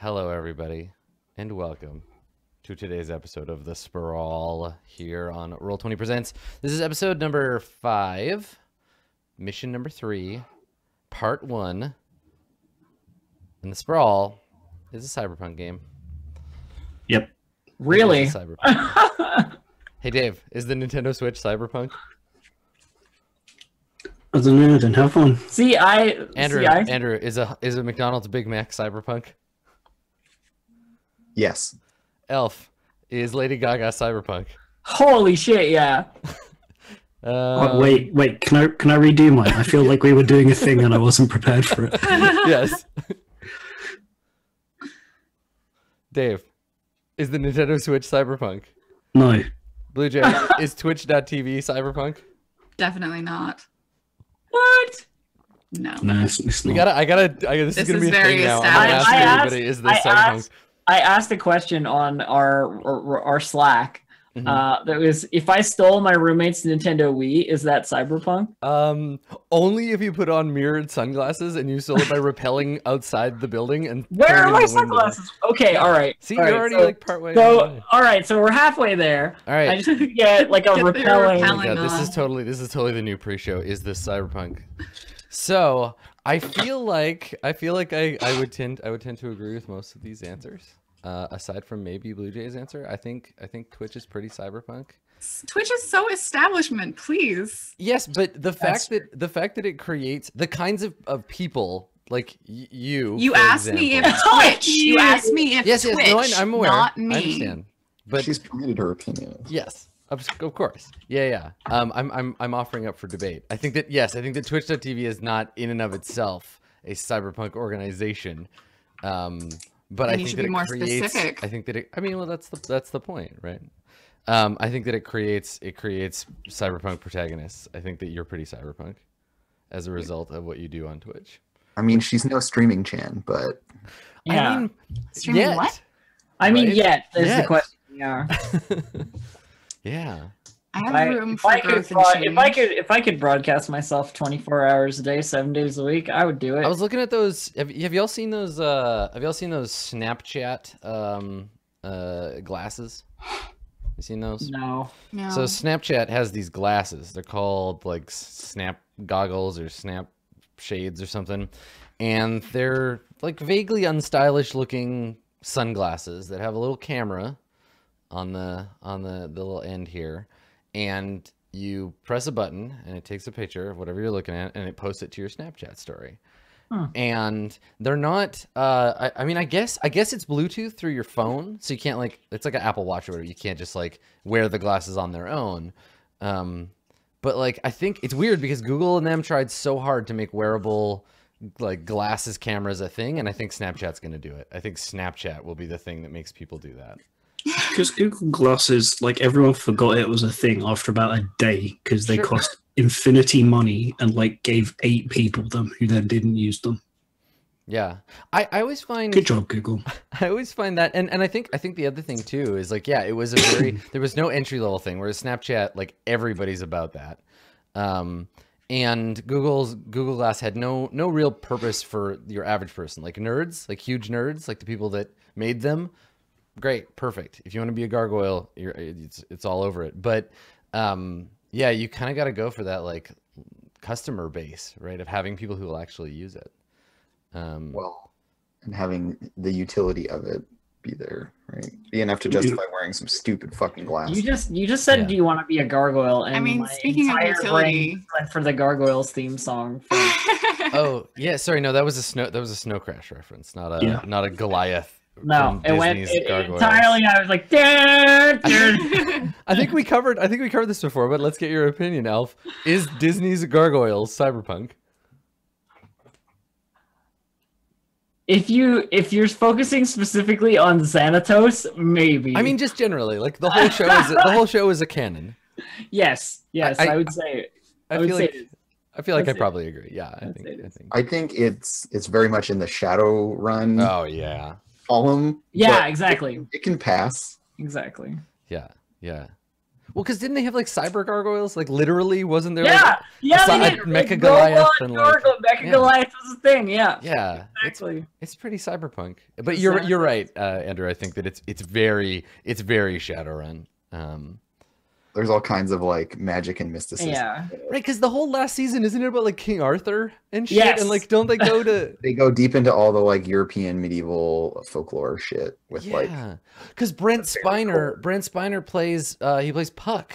Hello, everybody, and welcome to today's episode of The Sprawl here on Roll20 Presents. This is episode number five, mission number three, part one. And The Sprawl is a cyberpunk game. Yep. Really? It is a cyberpunk. hey, Dave, is the Nintendo Switch cyberpunk? I don't know. Then have one. see, I Andrew, see, I, Andrew, is a is a McDonald's Big Mac cyberpunk? Yes. Elf, is Lady Gaga cyberpunk? holy shit, yeah. Oh, Uh, wait, wait. Can I can I redo mine? I feel like we were doing a thing and I wasn't prepared for it. yes. Dave, is the Nintendo Switch cyberpunk? No. Blue Jay, is Twitch.tv cyberpunk? Definitely not. What? No. No, it's, it's We not. gotta, I gotta, I, this, is gonna is be a thing now. I'm gonna ask established. I everybody, is this I cyberpunk? asked- I asked a question on our our, our Slack. Mhm. Uh, that was if I stole my roommate's Nintendo Wii, is that cyberpunk? Um, only if you put on mirrored sunglasses and you stole it by rappelling outside the building and Where are my the window. sunglasses? Okay, all right. See, all you're right, already so, like partway. so away. all right, so we're halfway there. All right. I just need to get like a Get the repelling. Oh my. God, this is totally this is totally the new pre-show. Is this cyberpunk? So I feel like I feel like I, I would tend I would tend to agree with most of these answers. Uh, aside from maybe Blue Jay's answer, I think I think Twitch is pretty cyberpunk. Twitch is so establishment, please. Yes, but the That's fact that the fact that it creates the kinds of, of people like y- you. You for asked me if. Twitch. You asked me if Yes, yes, no, I, I'm aware. not I understand. But She's permitted her opinion. Yes, of, of course. Yeah, yeah. Um, I'm, I'm, I'm offering up for debate. I think that yes, I think that Twitch.tv is not in and of itself a cyberpunk organization. Um, but Then I think that it more creates. specific. I think that it. I mean, well, that's the that's the point, right? Um, I think that it creates it creates cyberpunk protagonists. I think that you're pretty cyberpunk as a result of what you do on Twitch. I mean, she's no streaming chan, but Yeah. I mean, Streaming yet. what? I mean, right? yet is Yet. the question. Yeah. yeah. I have I, room if for I could, and change. if I could, if I could broadcast myself 24 hours a day, seven days a week, I would do it. I was looking at those. Have, have y'all seen those? Uh, have y'all seen those Snapchat um, uh, glasses? You seen those? no. no. So Snapchat has these glasses. They're called like Snap goggles or Snap shades or something, and they're like vaguely unstylish looking sunglasses that have a little camera on the on the the little end here, and you press a button and it takes a picture of whatever you're looking at and it posts it to your Snapchat story. And they're not. Uh, I, I mean, I guess I guess it's Bluetooth through your phone, so you can't like it's like an Apple Watch or whatever. You can't just like wear the glasses on their own. Um, but like I think it's weird because Google and them tried so hard to make wearable like glasses cameras a thing, and I think Snapchat's gonna do it. I think Snapchat will be the thing that makes people do that. Because Google Glasses, like everyone forgot it was a thing after about a day because they Sure. cost infinity money and like gave eight people them who then didn't use them. Yeah, I, I always find Good job, Google. I always find that, and, and I think I think the other thing too is like, yeah, it was a very there was no entry level thing. Whereas Snapchat, like everybody's about that, um, and Google's Google Glass had no no real purpose for your average person, like nerds, like huge nerds, like the people that made them. Great, perfect. If you want to be a gargoyle, you're it's it's all over it. But um, yeah, you kind of got to go for that like customer base, right? Of having people who will actually use it. Um, well, and having the utility of it be there, right? Be enough to justify wearing some stupid fucking glasses. You just you just said Yeah. do you want to be a gargoyle? And I mean, speaking of utility- for the gargoyles theme song. From, Oh yeah, sorry. No, that was a snow. That was a Snow Crash reference, not a Yeah. not a Goliath. No, from it went Disney's it, entirely. I was like, "Dun, dun." I think we covered. I think we covered this before, but let's get your opinion, Elf. Is Disney's Gargoyles cyberpunk? if you if you're focusing specifically on Xanatos, maybe. I mean, just generally, like the whole show is the whole show is a canon. yes, yes, I- I, would say. I, I would feel say like. I feel like I I'd say- probably agree. Yeah, I think. I think. I think it's it's very much in the Shadowrun Oh yeah, column. Yeah, exactly, It, it can pass. exactly. yeah, yeah. Well, because didn't they have like cyber gargoyles? Like literally, wasn't there? Yeah, Like, yeah, Aside- they did. Mecha Like, Goliath and, like- Gorgon, Mecha yeah. Goliath was a thing. Yeah, yeah, it's exactly. it's pretty cyberpunk. But you're you're right, uh, Andrew. I think that it's it's very it's very Shadowrun. Um, There's all kinds of like magic and mysticism. Yeah. right, because the whole last season isn't it about like King Arthur and shit? Yes. And like, don't they go to? They go deep into all the like European medieval folklore shit with like because Brent Spiner, cool. Brent Spiner plays uh he plays Puck.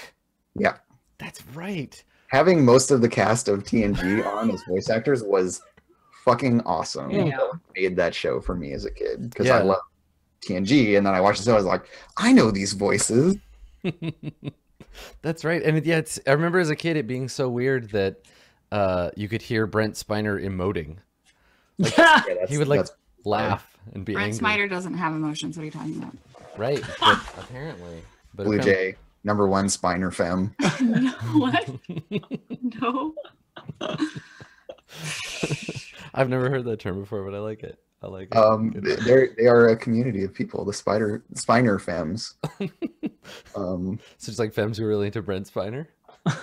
Yeah. that's right. having most of the cast of TNG on as voice actors was fucking awesome. Yeah. That made that show for me as a kid because Yeah. I love TNG, and then I watched the show. I was like, I know these voices. That's right. And it, yeah, it's, I remember as a kid it being so weird that uh, you could hear Brent Spiner emoting. Yeah. Yeah, He would like that's- laugh and be Brent angry. Spiner doesn't have emotions. What are you talking about? Right. but apparently. But Blue apparently- Jay number one Spiner femme. no, what? no. I've never heard that term before, but I like it. I like it. Um, they're they are a community of people. The spider Spiner femmes. um, so it's like femmes who are really into Brent Spiner.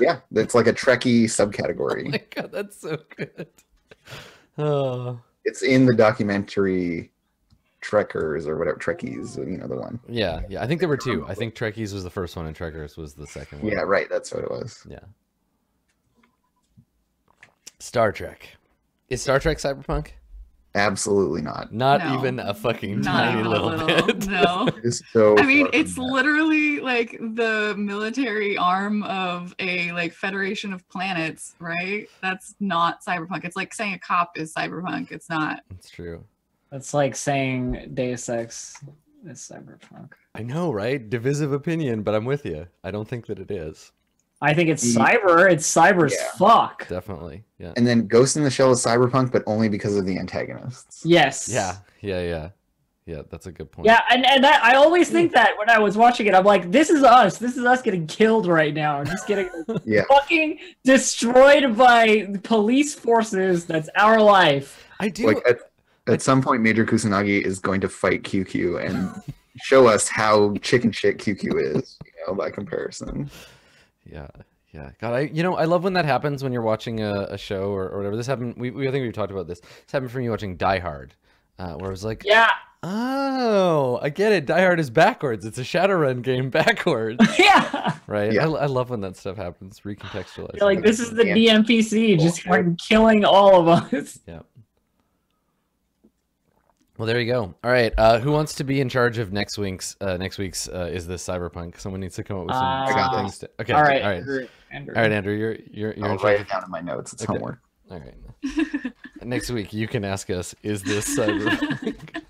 yeah, it's like a Trekkie Oh subcategory. my god, that's so good. Oh It's in the documentary Trekkers or whatever Trekkies. You know the one. yeah, yeah. I think there were two. I think Trekkies was the first one, and Trekkers was the second one. Yeah, right. That's what it was. Yeah. Star Trek. Is Star Trek cyberpunk? Absolutely not. Not No. even a fucking Not tiny little, little. bit. No. It's so. I mean, it's that. literally like the military arm of a like Federation of Planets, right? That's not cyberpunk. It's like saying a cop is cyberpunk. It's not. It's true. It's like saying Deus Ex is cyberpunk. I know, right? Divisive opinion, but I'm with you. I don't think that it is. I think it's Ye- cyber. It's cyber as Yeah. fuck. Definitely. Yeah. And then Ghost in the Shell is cyberpunk, but only because of the antagonists. Yes. Yeah. Yeah. Yeah. Yeah. That's a good point. Yeah, and, and that, I always hmm. think that when I was watching it, I'm like, this is us. This is us getting killed right now. Just getting Yeah. fucking destroyed by police forces. That's our life. I do. Like at, at some point, Major Kusanagi is going to fight QQ and show us how chicken shit QQ is. You know, by comparison. Yeah, yeah. God, I you know I love when that happens when you're watching a, a show or, or whatever. This happened. We, we I think we've talked about this. This happened for me watching Die Hard, uh, where it was like, Yeah. oh, I get it. Die Hard is backwards. It's a Shadowrun game backwards, yeah. right? Yeah. I, I love when that stuff happens. recontextualized like, this is the Yeah. DMPC just fucking killing all of us. Yeah. Well, there you go. All right. Uh, who wants to be in charge of next week's? Uh, next week's uh, is this cyberpunk? Someone needs to come up with some, Uh, some I got things. To, okay. all right. All right. Andrew, Andrew. All right, Andrew. You're you're you're I'll write it down in my notes. It's Okay. homework. All right. Next week, you can ask us: Is this cyberpunk?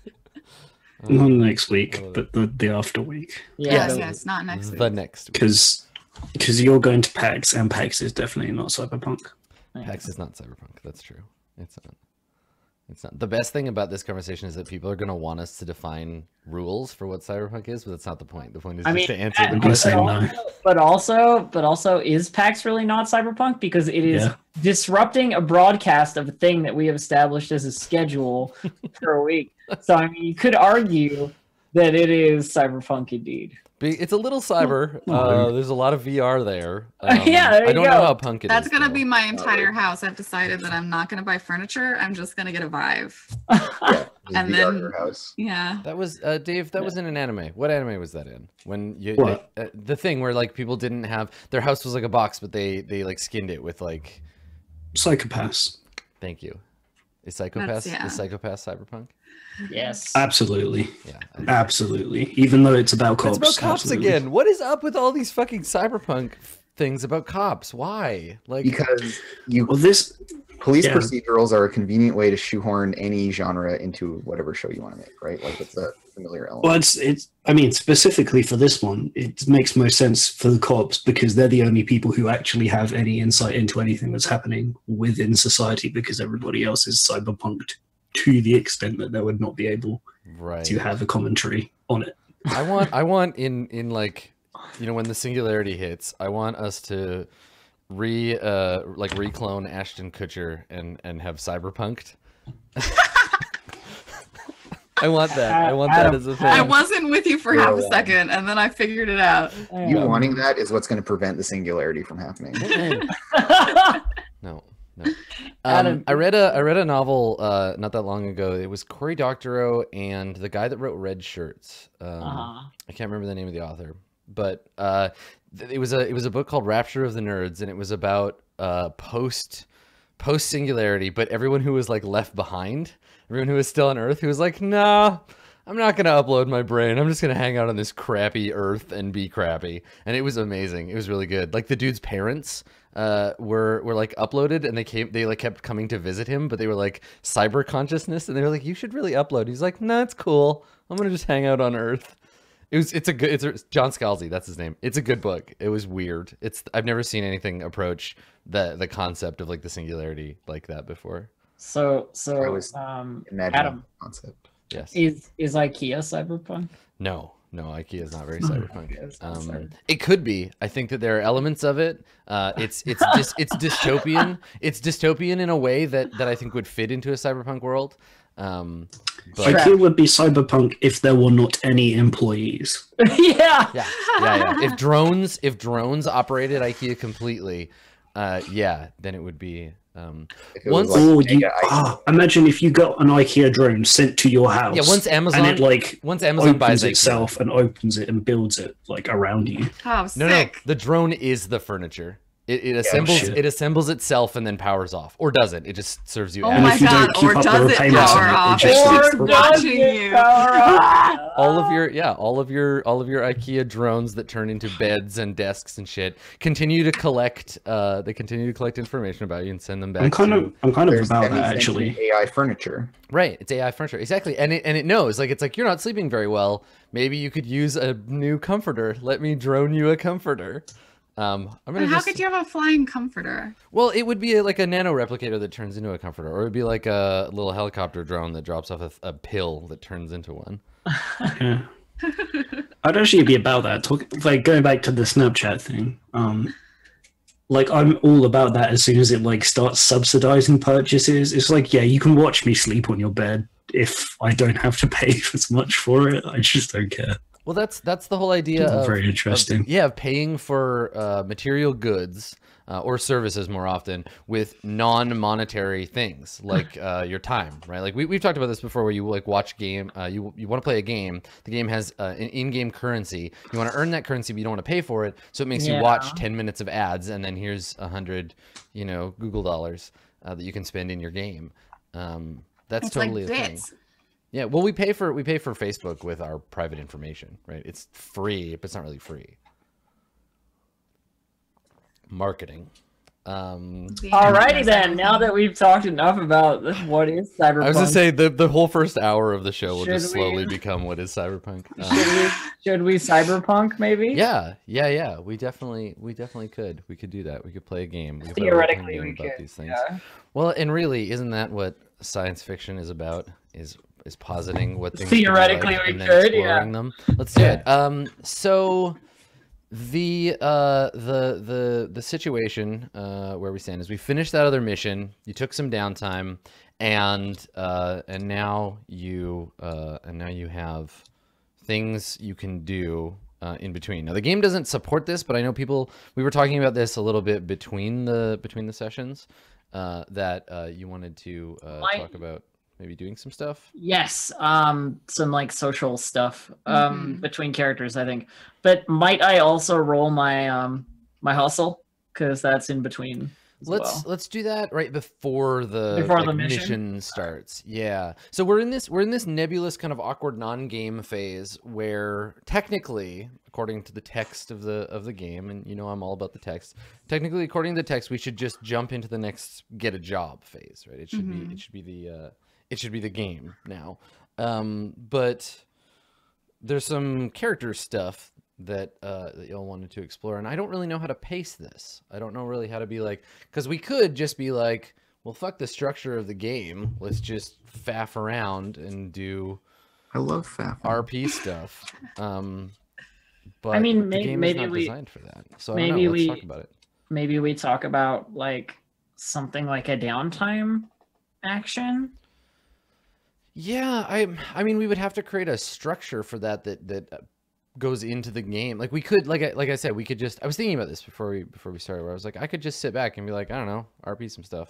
Not next week, but the, the after week. Yeah. yes, the- yes, not next week. the next week. Because because you're going to PAX, and PAX is definitely not cyberpunk. PAX is not cyberpunk. That's true. It's not. It's not. The best thing about this conversation is that people are going to want us to define rules for what cyberpunk is, but that's not the point. The point is I just mean, to answer the I'm gonna say question. no. But also, but also, is PAX really not cyberpunk? Because it is Yeah. disrupting a broadcast of a thing that we have established as a schedule for a week. So I mean, you could argue that it is cyberpunk indeed. Be- It's a little cyber. Uh, there's a lot of VR there. Um, Yeah, there I don't go. know how punk it That's is, gonna though. be my entire house. I've decided that I'm not gonna buy furniture. I'm just gonna get a Vive. Yeah, And VR then- your house. Yeah. That was uh, Dave. That was in an anime. What anime was that in? When you What? uh, the thing where like people didn't have their house was like a box, but they they like skinned it with like. Psycho-Pass. Thank you. Is Psycho-Pass That's- yeah. is Psycho-Pass cyberpunk? Yes. Absolutely. Yeah. Absolutely. Even though it's about cops. It's about cops absolutely. again. What is up with all these fucking cyberpunk things about cops? Why? Like Because you Well, this police Yeah. procedurals are a convenient way to shoehorn any genre into whatever show you want to make, right? Like it's a familiar element. Well, it's it's. I mean, specifically for this one, it makes most sense for the cops because they're the only people who actually have any insight into anything that's happening within society. Because everybody else is cyberpunked to the extent that they would not be able right. to have a commentary on it. I want I want in in like you know when the singularity hits, I want us to re uh like reclone Ashton Kutcher and and have cyberpunked. I want that. I want that as a thing. I wasn't with you for You're half a alone. second, and then I figured it out. You Yeah. wanting that is what's going to prevent the singularity from happening. No, no. Um, I read a I read a novel uh, not that long ago. It was Cory Doctorow and the guy that wrote Redshirts. Um, uh-huh. I can't remember the name of the author, but uh, it was a it was a book called Rapture of the Nerds, and it was about uh, post post singularity, but everyone who was like left behind, everyone who was still on Earth, who was like, nah. I'm not gonna upload my brain. I'm just gonna hang out on this crappy Earth and be crappy. And it was amazing. It was really good. Like the dude's parents uh, were were like uploaded, and they came. They like kept coming to visit him, but they were like cyber consciousness, and they were like, "You should really upload." He's like, "No, it's cool. I'm gonna just hang out on Earth." It was. It's a good. It's a, John Scalzi. That's his name. It's a good book. It was weird. It's. I've never seen anything approach the the concept of like the singularity like that before. So I so was um Imagine Adam the concept. Yes. is is IKEA cyberpunk? No, no, IKEA is not very cyberpunk. Yeah, it's not Um, it could be. I think that there are elements of it. Uh, it's it's dis- it's dystopian. It's dystopian in a way that that I think would fit into a cyberpunk world. Um, but IKEA would be cyberpunk if there were not any employees. yeah. yeah, yeah, yeah. If drones if drones operated IKEA completely, uh, yeah, then it would be. Um, Once- like or you, mega ah, imagine if you got an IKEA drone sent to your house. yeah, once Amazon and it like once Amazon buys opens IKEA, itself and opens it and builds it like around you. Oh, No, no, the drone is the furniture. It, it assembles shit. it assembles itself and then powers off, or does it? It just serves you. Oh as- my if you God, don't or does it power on it, it off? just Or does watching it you. power off? all of your yeah all of your all of your ikea drones that turn into beds and desks and shit continue to collect uh they continue to collect information about you and send them back I'm kind to, of I'm kind of about that actually. AI furniture. right it's ai furniture exactly and it and it knows like it's like you're not sleeping very well maybe you could use a new comforter let me drone you a comforter um i'm gonna But how just could you have a flying comforter? well it would be like a nano replicator that turns into a comforter or it would be like a little helicopter drone that drops off a, a pill that turns into one Yeah. I'd actually be about that. Talk like going back to the Snapchat thing. Um, like I'm all about that as soon as it like starts subsidizing purchases. It's like, yeah, you can watch me sleep on your bed if I don't have to pay as much for it. I just don't care. Well that's that's the whole idea of, very of- interesting. yeah, paying for uh, material goods uh, or services more often with non-monetary things like uh, your time, right? Like we, we've talked about this before, where you like watch game, uh, you you want to play a game, the game has uh, an in-game currency, you want to earn that currency, but you don't want to pay for it, so it makes you watch ten minutes of ads, and then here's a hundred, you know, Google dollars uh, that you can spend in your game. Um, that's It's totally like a thing. Yeah, well, we pay for we pay for Facebook with our private information, right? It's free, but it's not really free. Marketing. Um, Alrighty then. Now that we've talked enough about what is cyberpunk, I was gonna say the the whole first hour of the show will just slowly we- become what is cyberpunk. Um, should we should we cyberpunk maybe? yeah, yeah, yeah. We definitely we definitely could. We could do that. We could play a game. We could play a Theoretically, game we about could. these things. Yeah. Well, and really, isn't that what science fiction is about? Is is positing what things Theoretically, like we could, yeah. them. Let's do it. Um, so the uh the the the situation uh where we stand is we finished that other mission. You took some downtime, and uh and now you uh and now you have things you can do uh, in between. Now the game doesn't support this, but I know people. We were talking about this a little bit between the between the sessions. Uh, that uh, you wanted to uh, talk about maybe doing some stuff. Yes, um, some like social stuff um Mhm. between characters, I think. But might I also roll my um my hustle because that's in between. Let's well. let's do that right before the, Before like, the mission? starts. Yeah. So we're in this we're in this nebulous kind of awkward non-game phase where technically, according to the text of the of the game, and you know I'm all about the text. Technically, according to the text, we should just jump into the next get a job phase, right? It should be Mhm. it should be the uh, it should be the game now. Um, but there's some character stuff that uh, that y'all wanted to explore, and I don't really know how to pace this. I don't know really how to be like, because we could just be like, well, fuck the structure of the game. Let's just faff around and do I love Faf. RP stuff. Um, but I mean, the may- game maybe is not we- designed for that. So I don't maybe know. Let's we- talk about it. maybe we talk about like something like a downtime action. Yeah, I I mean we would have to create a structure for that that that uh, goes into the game. Like we could like I like I said we could just I was thinking about this before we before we started where I was like I could just sit back and be like I don't know, RP some stuff.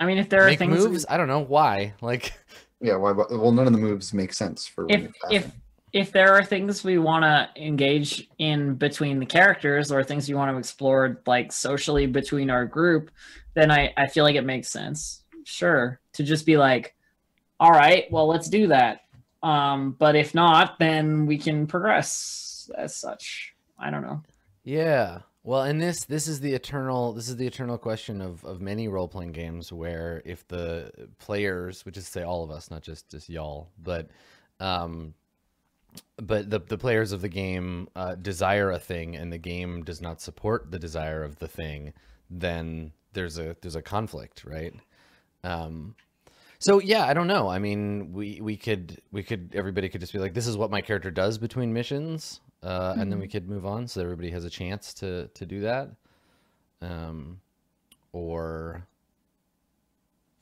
I mean, if there are things moves? I don't know why. Like Yeah, why, well, none of the moves make sense for if if if there are things we want to engage in between the characters or things you want to explore like socially between our group then i i feel like it makes sense sure to just be like all right well let's do that um but if not then we can progress as such i don't know Yeah. Well, and this this is the eternal this is the eternal question of of many role playing games where if the players, which is to say all of us, not just just y'all, but um but the the players of the game uh, desire a thing and the game does not support the desire of the thing, then there's a there's a conflict, right? Um so yeah, I don't know. I mean, we we could we could everybody could just be like, this is what my character does between missions, uh, and then we could move on, so everybody has a chance to to do that. Um, or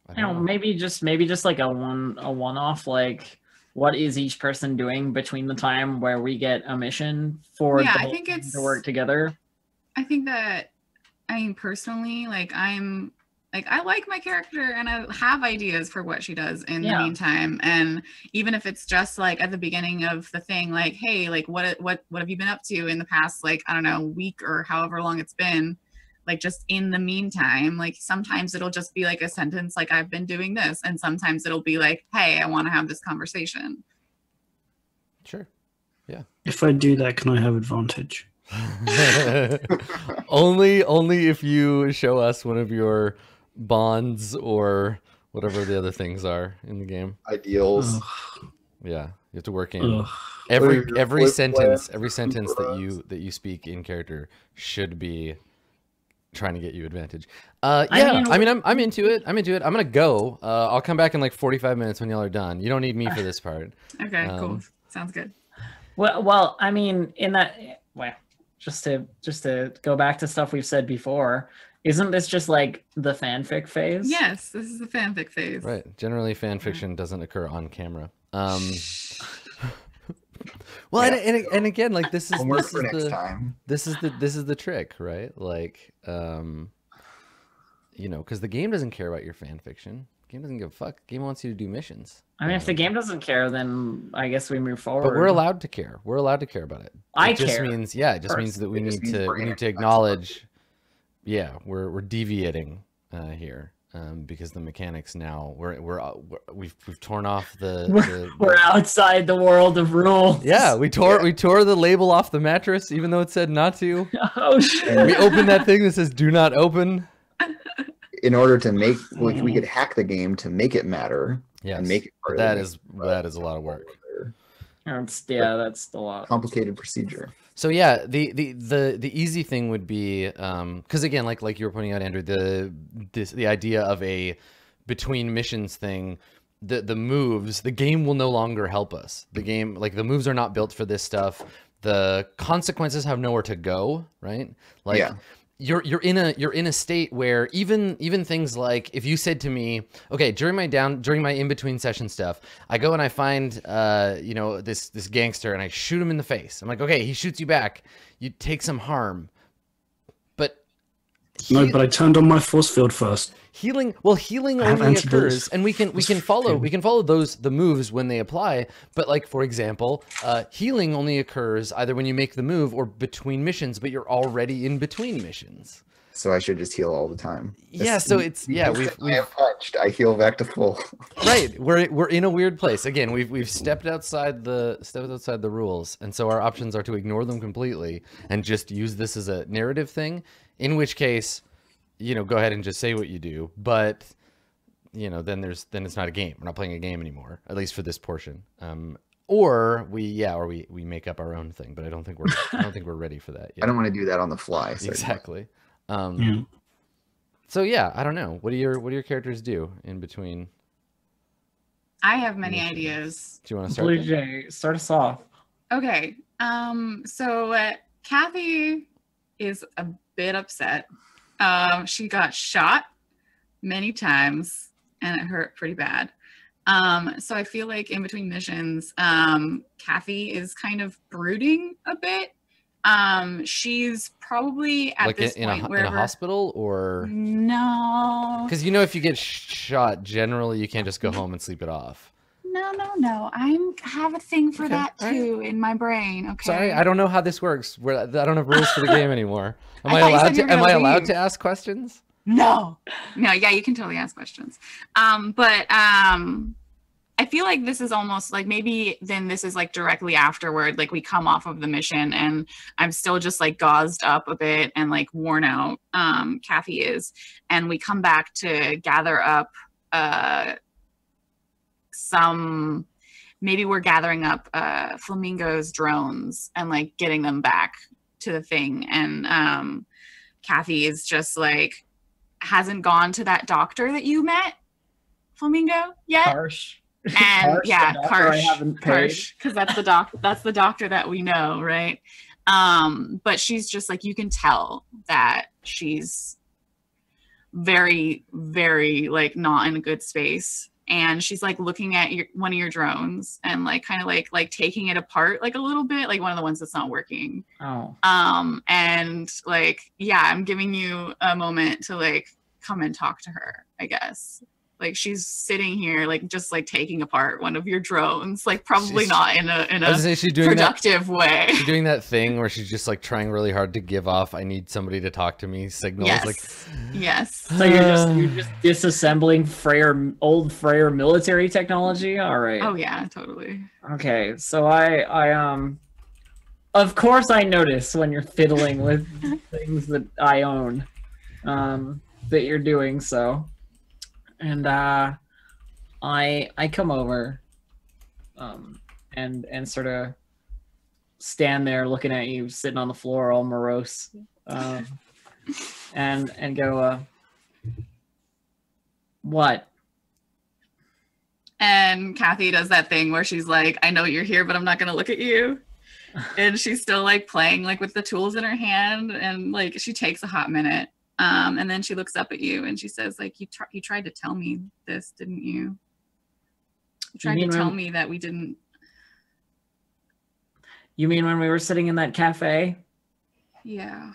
I I don't know, maybe just maybe just like a one a one off like what is each person doing between the time where we get a mission for Yeah, the I think it's- to work together I think that I mean personally, like I'm like I like my character and I have ideas for what she does in Yeah. the meantime. And even if it's just like at the beginning of the thing, like, hey, like what what what have you been up to in the past, like, I don't know, week or however long it's been, like just in the meantime, like sometimes it'll just be like a sentence like I've been doing this, and sometimes it'll be like, hey, I want to have this conversation. sure. Yeah. If I do that, can I have advantage? only only if you show us one of your bonds or whatever the other things are in the game. ideals. Ugh, Yeah, you have to work in ugh. every What are your every sentence flaws, every sentence that you that you speak in character should be trying to get you advantage. Uh I yeah, mean, I mean I'm I'm into it. I'm into it. I'm going to go. Uh I'll come back in like 45 minutes when y'all are done. You don't need me for this part. Okay, cool. Um, Sounds good. Well, well, I mean, in that, well, just to just to go back to stuff we've said before, isn't this just like the fanfic phase? Yes, this is the fanfic phase. Right. Generally fan fiction doesn't occur on camera. Um Well, and, and and again, like this is this is the time. this is the this is the trick, right? Like, um, you know, because the game doesn't care about your fan fiction. The game doesn't give a fuck. The game wants you to do missions. I mean, if the Um, game doesn't care, then I guess we move forward. but we're allowed to care. We're allowed to care about it. I it just care means yeah, it just means that we need to we're we gonna need to acknowledge. Yeah, we're we're deviating uh, here. Um, because the mechanics now we're we're, uh, we're we've we've torn off the, We're, the, we're outside the world of rules. Yeah, we tore Yeah. we tore the label off the mattress, even though it said not to. oh shit. We opened that thing that says "Do not open." In order to make, like, we could hack the game to make it matter Yeah, make it part of that the is that is a lot of work. That's, yeah, that's a lot. complicated procedure. So yeah, the the the the easy thing would be um because again, like like you were pointing out, Andrew, the this the idea of a between missions thing. The, the moves the game will no longer help us the game like the moves are not built for this stuff the consequences have nowhere to go right like Yeah. You're you're in a you're in a state where even even things like if you said to me okay during my down during my in between session stuff i go and i find uh you know this this gangster and i shoot him in the face. I'm like okay he shoots you back. You take some harm No, but I turned on my force field first. healing well healing I have only antidotes. occurs and we can we can follow we can follow those the moves when they apply but like for example uh healing only occurs either when you make the move or between missions but you're already in between missions So I should just heal all the time. yeah so it's yeah we've, I we've am punched. I heal back to full. right we're we're in a weird place again we've we've stepped outside the stepped outside the rules and so our options are to ignore them completely and just use this as a narrative thing in which case you know go ahead and just say what you do but you know then there's then it's not a game we're not playing a game anymore at least for this portion um or we yeah or we we make up our own thing but i don't think we're i don't think we're ready for that Yet. I don't want to do that on the fly. So exactly um Yeah. so yeah i don't know what do your what do your characters do in between I have many ideas. do you want to start Blue? Jay, start us off. Okay. Um, so uh, Kathy is a bit upset. Um, she got shot many times and it hurt pretty bad. Um, so I feel like in between missions, um, Kathy is kind of brooding a bit. Um, she's probably at like this in, in, a, point ho- in a hospital or No, because you know if you get shot, generally you can't just go home and sleep it off. No, no, no. I'm have a thing for Okay, that all right. too in my brain. Okay. Sorry, I don't know how this works. We're, I don't have rules for the game anymore. Am I I, allowed to? Am I allowed to ask questions? No. No, yeah, you can totally ask questions. Um, but um I feel like this is almost like maybe then this is like directly afterward, like we come off of the mission and I'm still just like gauzed up a bit and like worn out. Um, Kathy is, and we come back to gather up uh some maybe we're gathering up uh flamingos drones and like getting them back to the thing and um Kathy is just like hasn't gone to that doctor that you met, Flamingo, yet. Harsh. And Harsh, yeah, doctor I Karsh, haven't paid. Karsh, because that's the doc. That's the doctor that we know, right? Um, but she's just like you can tell that she's very, very like not in a good space, and she's like looking at your one of your drones and like kind of like like taking it apart like a little bit, like one of the ones that's not working Oh. um and like yeah i'm giving you a moment to like come and talk to her i guess like she's sitting here like just like taking apart one of your drones like probably She's- not in a in a say she's doing that. productive way She's doing that thing where she's just like trying really hard to give off. I need somebody to talk to me. Signals yes like yes So you're just you're just disassembling Freyr old Freyr military technology? All right. oh yeah totally Okay, so I I um of course I notice when you're fiddling with things that I own um that you're doing so. And uh I I come over um and and sort of stand there looking at you sitting on the floor all morose um and and go uh what? And kathy does that thing where she's like i know you're here but i'm not gonna look at you. And she's still like playing like with the tools in her hand and like she takes a hot minute um and then she looks up at you and she says like you tr- you tried to tell me this didn't you? You tried to mean tell when- me that we didn't You mean when we were sitting in that cafe? Yeah.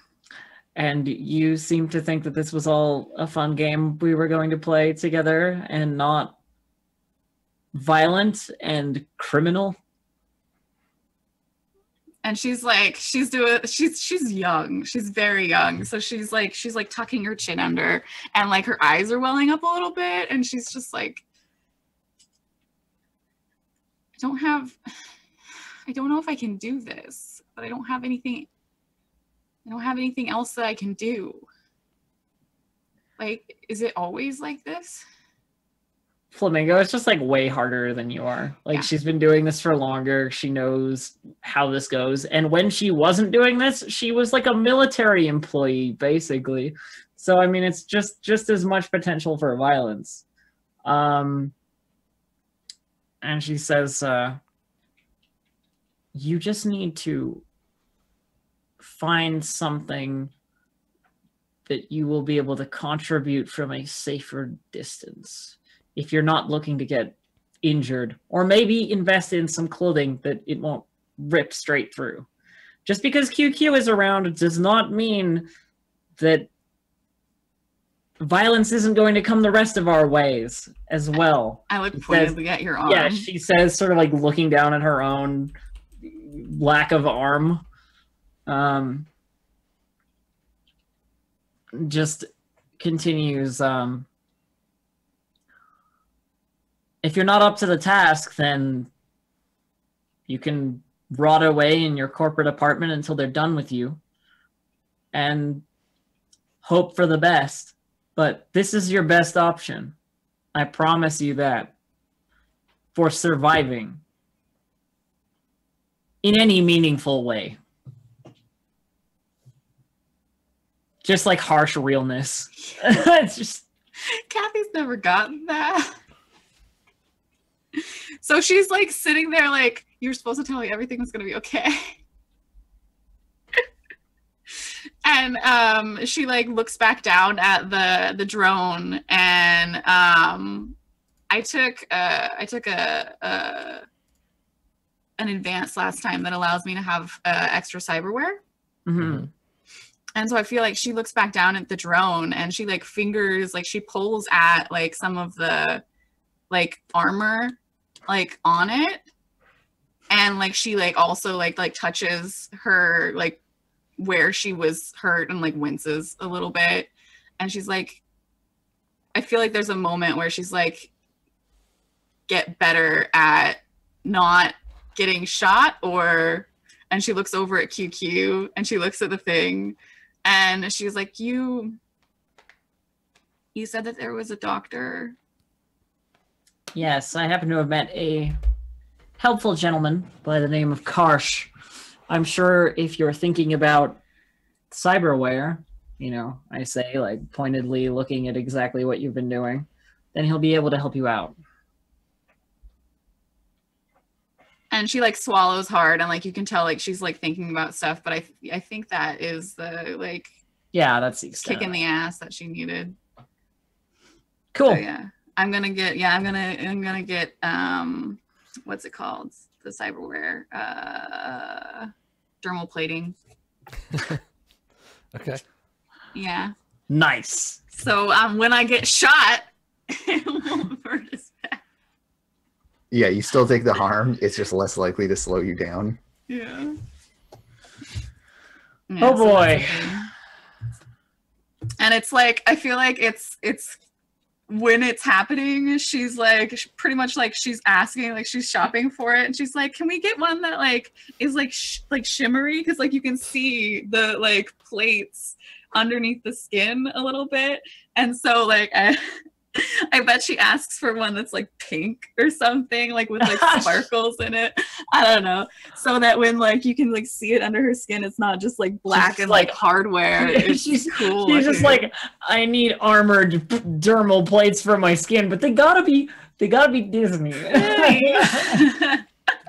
And you seemed to think that this was all a fun game we were going to play together and not violent and criminal? And she's like she's doing she's she's young. She's very young. So she's like she's like tucking her chin under and like her eyes are welling up a little bit. And she's just like i don't have i don't know if i can do this but i don't have anything i don't have anything else that i can do. Like is it always like this Flamingo is just like way harder than you are. Like Yeah. she's been doing this for longer. She knows how this goes. And when she wasn't doing this, she was like a military employee basically. So I mean it's just just as much potential for violence. Um and she says uh you just need to find something that you will be able to contribute from a safer distance if you're not looking to get injured or maybe invest in some clothing that it won't rip straight through. Just because qq is around does not mean that violence isn't going to come the rest of our ways as well. I says- pointedly at your arm. yeah she says sort of like looking down at her own lack of arm. Um just continues um if you're not up to the task then you can rot away in your corporate apartment until they're done with you and hope for the best but this is your best option i promise you that for surviving in any meaningful way. Just like harsh realness. it's just Kathy's never gotten that. So she's like sitting there, like, you're supposed to tell me everything was gonna be okay. and um she like looks back down at the the drone and um I took uh I took a, a an advance last time that allows me to have uh, extra cyberware. Mhm. And so I feel like she looks back down at the drone and she like fingers like she pulls at like some of the like armor like on it. And like she like also like like touches her like where she was hurt and like winces a little bit. And she's like I feel like there's a moment where she's like get better at not getting shot or and she looks over at QQ and she looks at the thing and she's like you you said that there was a doctor Yes, I happen to have met a helpful gentleman by the name of Karsh. I'm sure if you're thinking about cyberware, you know, I say like pointedly looking at exactly what you've been doing, then he'll be able to help you out. and she like swallows hard and like you can tell like she's like thinking about stuff but i i think that is the like Yeah, that's the extent. kick in the ass that she needed Cool. So yeah, I'm gonna get yeah, I'm gonna I'm gonna get um, what's it called? The cyberware uh, dermal plating. Okay. Yeah. Nice. So um, when I get shot, it won't hurt as bad. Yeah, you still take the harm. It's just less likely to slow you down. Yeah. Oh, boy. the thing. And it's like I feel like it's it's when it's happening, she's like pretty much like she's asking, like she's shopping for it, and she's like, "Can we get one that like is like sh- like shimmery? Because like you can see the like plates underneath the skin a little bit." And so like I, I bet she asks for one that's like pink or something, like with like sparkles in it. I don't know, so that when like you can like see it under her skin, it's not just like black just and like- like hardware. It's she's cool. she's just like, I need armored p- dermal plates for my skin, but they gotta be they gotta be Disney.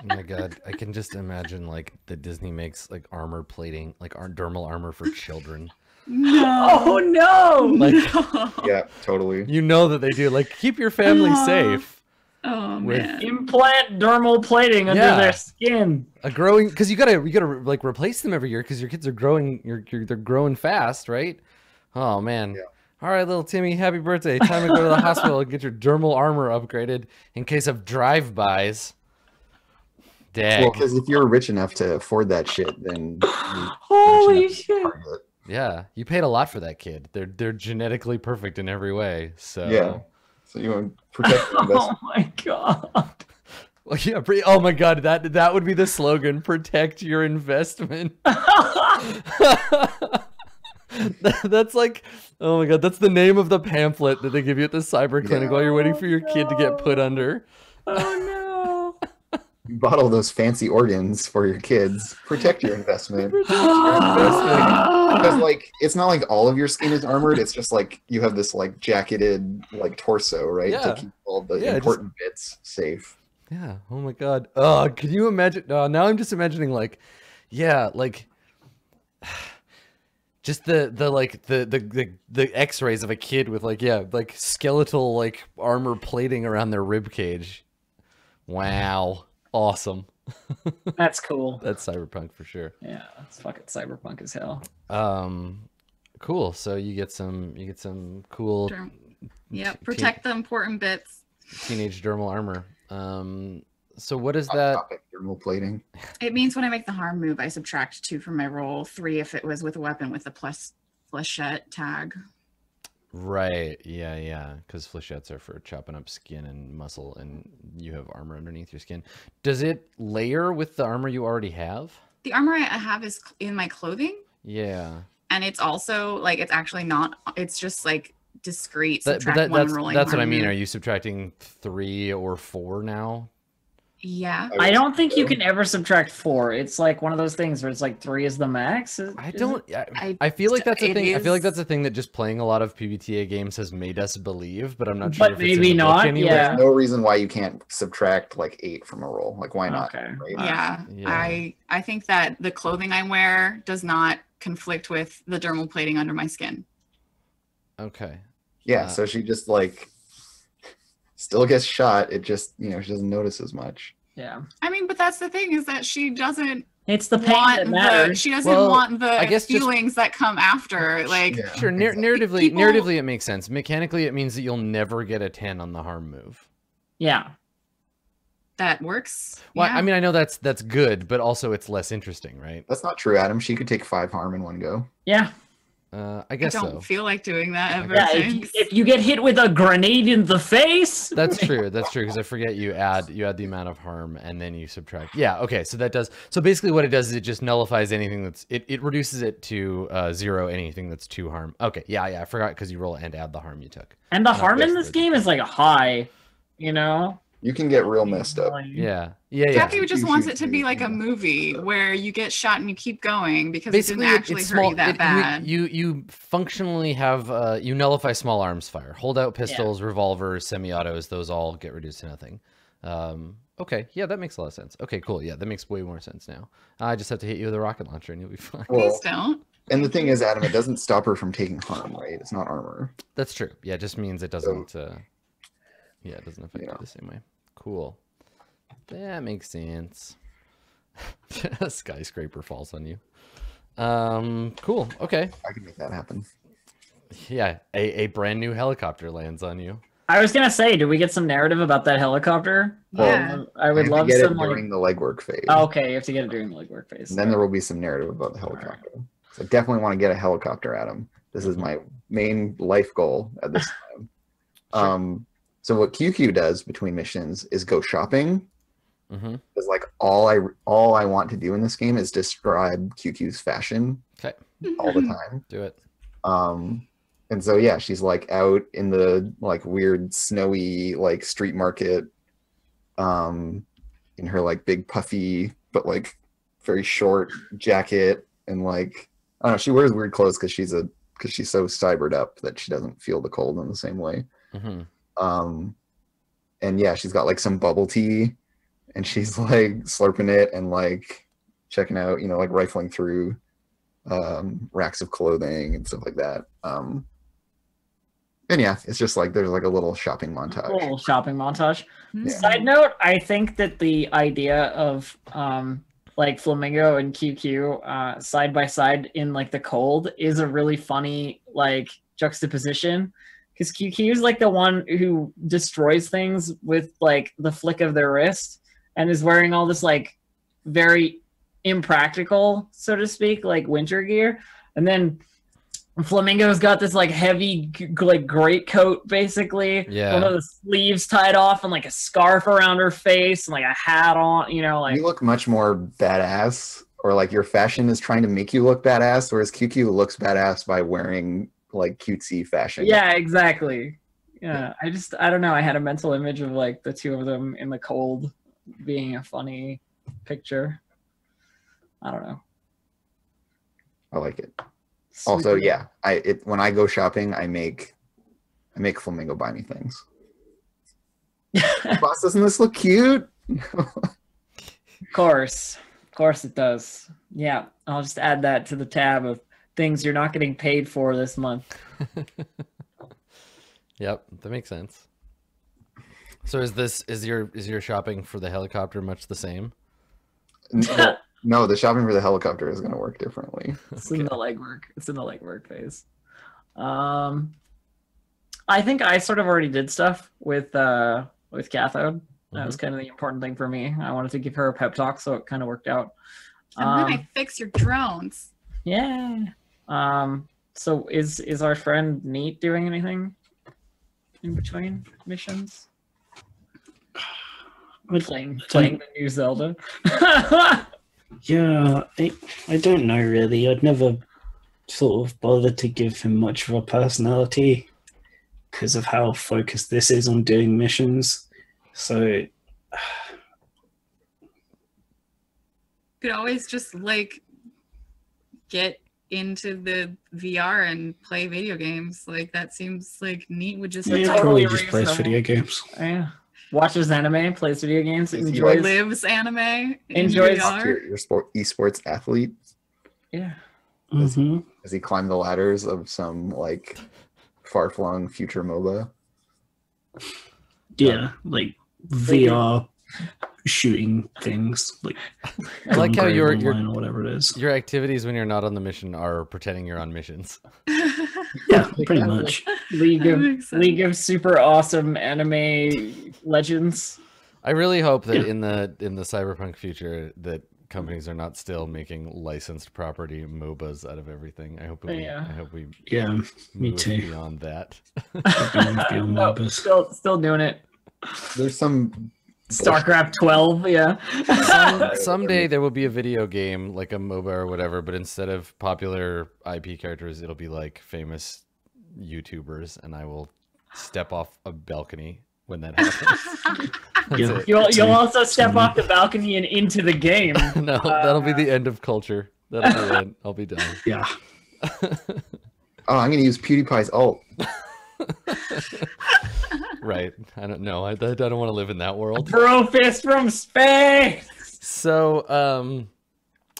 Oh my god, I can just imagine like the Disney makes like armor plating, like ar- dermal armor for children. No. oh no! Like no. Yeah, totally. you know that they do. Like keep your family Aw. safe. Oh With- man. Implant dermal plating under Yeah. their skin. A growing because you gotta you gotta like replace them every year because your kids are growing. You're, you're they're growing fast, right? Oh man. Yeah. All right, little Timmy, happy birthday! Time to go to the hospital and get your dermal armor upgraded in case of drive-bys. Dag. Well, because if you're rich enough to afford that shit, then Holy shit! target. Yeah, you paid a lot for that kid. They're they're genetically perfect in every way. So Yeah. So you want to protect your Oh my god! Well, yeah, pre- oh my god, that that would be the slogan: protect your investment. That- that's like, oh my god, that's the name of the pamphlet that they give you at the cyber clinic while you're waiting oh for your kid to get put under. oh You bought all those fancy organs for your kids. Protect your investment. Protect your investment. Because like it's not like all of your skin is armored. It's just like you have this like jacketed like torso, right? Yeah. To keep all the Yeah, just- important bits safe. Yeah. Oh my god. Oh, can you imagine? Oh, now I'm just imagining like, yeah, like. Just the the like the the the, the X-rays of a kid with like yeah like skeletal like armor plating around their rib cage. Wow, awesome. That's cool. That's cyberpunk for sure. Yeah, it's fucking cyberpunk as hell. Um, cool. So you get some you get some cool Derm- te- Yep. Protect the important bits. teenage dermal armor. Um, so what is Hot that? topic, thermal plating. It means when I make the harm move, I subtract two from my roll, three if it was with a weapon with a plus flechette tag. Right. Yeah, yeah. Because flechettes are for chopping up skin and muscle, and you have armor underneath your skin. Does it layer with the armor you already have? The armor I have is in my clothing, Yeah. and it's also like it's actually not. It's just like discrete. That, Subtract that, one that's rolling that's what I mean. Are you subtracting three or four now? Yeah. I don't think you can ever subtract four. It's like one of those things where it's like three is the max. Is- I don't. I, I- I feel like that's a it thing. I feel like that's a thing that just playing a lot of PBTA games has made us believe, but I'm not sure. But if it's maybe the book not, anywhere. yeah. There's no reason why you can't subtract like eight from a roll. Like why not? Okay. Right? yeah, Yeah. I I think that the clothing I wear does not conflict with the dermal plating under my skin. Okay. Yeah. Uh, so she just like still gets shot. It just you know she doesn't notice as much. Yeah. I mean, but that's the thing is that she doesn't It's the pain want that the matters. she doesn't Well, want the I guess just- feelings that come after. Like Yeah, Sure, nar- exactly. narratively, People- narratively, it makes sense. Mechanically, it means that you'll never get a ten on the harm move. yeah. that works. Well, yeah. I mean, I know that's that's good, but also it's less interesting, right? That's not true, Adam. She could take five harm in one go. Yeah. Uh, I guess I don't so. feel like doing that ever Yeah. If you, if you get hit with a grenade in the face, That's true. That's true because I forget you add you add the amount of harm and then you subtract. Yeah. Okay. So that does. So basically, what it does is it just nullifies anything that's it. It reduces it to uh, zero anything that's two harm. Okay. Yeah. Yeah. I forgot because you roll and add the harm you took. and the Not harm in this game is like high. You know. You can get real messed up. Like, Yeah. Yeah. Yeah. Kathy just You wants shoot it to two, be like a movie where you get shot and you keep going because Basically, it it- didn't actually it's hurt small. you that it- bad. You, you you functionally have uh, you nullify small arms fire. Hold out pistols, revolvers, semi-autos. Those all get reduced to nothing. Um, okay. Yeah, that makes a lot of sense. Okay. Cool. Yeah, that makes way more sense now. I just have to hit you with a rocket launcher and you'll be fine. Please Well, don't. and the thing is, Adam, it doesn't stop her from taking harm, right? It's not armor. That's true. Yeah, it just means it doesn't. Uh, yeah, it doesn't affect Yeah. you the same way. Cool. That makes sense. a skyscraper falls on you. Um. Cool. Okay. I can make that happen. Yeah. A a brand new helicopter lands on you. I was gonna say, do we get some narrative about that helicopter? Yeah. Um, I You would have to love get some. it Like, the legwork phase. oh, okay, you have to get it during the legwork phase. And then there will be some narrative about the helicopter. So I definitely want to get a helicopter, Adam. This is my main life goal at this time. Um, so what QQ does between missions is go shopping. Mm-hmm. Because like all I all I want to do in this game is describe QQ's fashion Okay. all the time. Do it. Um, and so yeah, she's like out in the like weird snowy like street market, um, in her like big puffy but like very short jacket and like I don't know. She wears weird clothes because she's a because she's so cybered up that she doesn't feel the cold in the same way. Mm-hmm. Um, and yeah, she's got like some bubble tea, and she's like slurping it and like checking out, you know, like rifling through um, racks of clothing and stuff like that. Um, and yeah, it's just like there's like a little shopping montage. little shopping montage. Mhm. Side note, I think that the idea of um like Flamingo and QQ uh side by side in like the cold is a really funny like juxtaposition because QQ is like the one who destroys things with like the flick of their wrist and is wearing all this like very impractical, so to speak, like winter gear. And then Flamingo's got this like heavy g- like great coat basically Yeah. one of the sleeves tied off and like a scarf around her face and like a hat on, you know, like you look much more badass, or like your fashion is trying to make you look badass, whereas QQ looks badass by wearing like cutesy fashion. yeah, exactly. Yeah, I just I don't know. I had a mental image of like the two of them in the cold being a funny picture. I don't know. I like it. Also, yeah, I it when I go shopping, I make I make Flamingo buy me things. Boss, doesn't this look cute? Of course. Of course it does. Yeah. I'll just add that to the tab of things you're not getting paid for this month. Yep, that makes sense. So is this is your is your shopping for the helicopter much the same? no, no, the shopping for the helicopter is going to work differently. It's in the legwork. It's in the legwork phase. Um, I think I sort of already did stuff with uh with cathode. That was kind of the important thing for me. I wanted to give her a pep talk, so it kind of worked out. And then Um, I fix your drones. yeah. Um. So is is our friend Neat doing anything in between missions? Playing playing the new Zelda. Yeah, I, I don't know really. I'd never sort of bothered to give him much of a personality because of how focused this is on doing missions. So Could always just like get into the VR and play video games. Like that seems like neat. Would just yeah, It's totally probably just plays video games. Oh, yeah. Watches anime, plays video games, Is he enjoys. lives anime. Enjoys- VR. Your, your sport esports athlete yeah. hmm as he climbed the ladders of some like far flung future MOBA. Yeah, like VR shooting things, like I like how Gungrave your your or whatever it is. your activities when you're not on the mission are pretending you're on missions. Yeah, pretty much. League That of makes. League of super awesome anime legends. I really hope that Yeah. in the in the cyberpunk future that companies are not still making licensed property MOBAs out of everything. I hope we, Yeah. I hope we Yeah, me too. beyond that. Beyond oh, No, still still doing it. There's some StarCraft 12, yeah. Some, someday there will be a video game like a MOBA or whatever, but instead of popular IP characters, it'll be like famous YouTubers, and I will step off a balcony when that happens. That's Yeah. You'll you'll also step off the balcony and into the game. no, that'll be the uh, end of culture. That'll be it. I'll be done. Yeah, Oh, I'm gonna use PewDiePie's alt. Right. I don't know. I, I don't want to live in that world. Bro fist from space. So, um,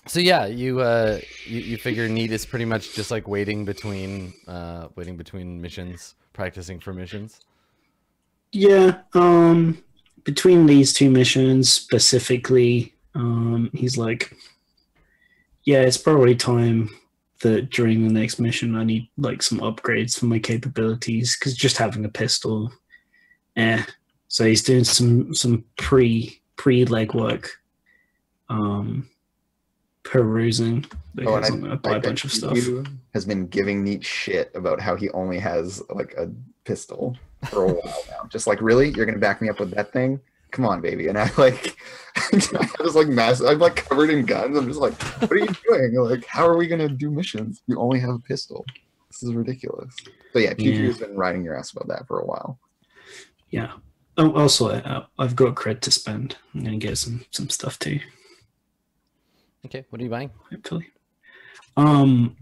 so yeah, you uh, you, you figure neat is pretty much just like waiting between uh, waiting between missions, practicing for missions. yeah. Um, between these two missions specifically, um, he's like, yeah, it's probably time that during the next mission I need like some upgrades for my capabilities because just having a pistol, eh. So he's doing some some pre pre leg work, um, perusing. Oh, and I, gonna buy I a bunch of stuff. has been giving neat shit about how he only has like a pistol for a while now. Just like, really, you're gonna back me up with that thing? Come on, baby. And I like, I was like massive. I'm like covered in guns. I'm just like, what are you doing? Like, how are we gonna do missions? You only have a pistol. This is ridiculous. So yeah, Pew Yeah. has been riding your ass about that for a while. Yeah. Oh, also, I, I've got cred to spend. I'm gonna get some some stuff too. Okay, what are you buying? Hopefully. Um.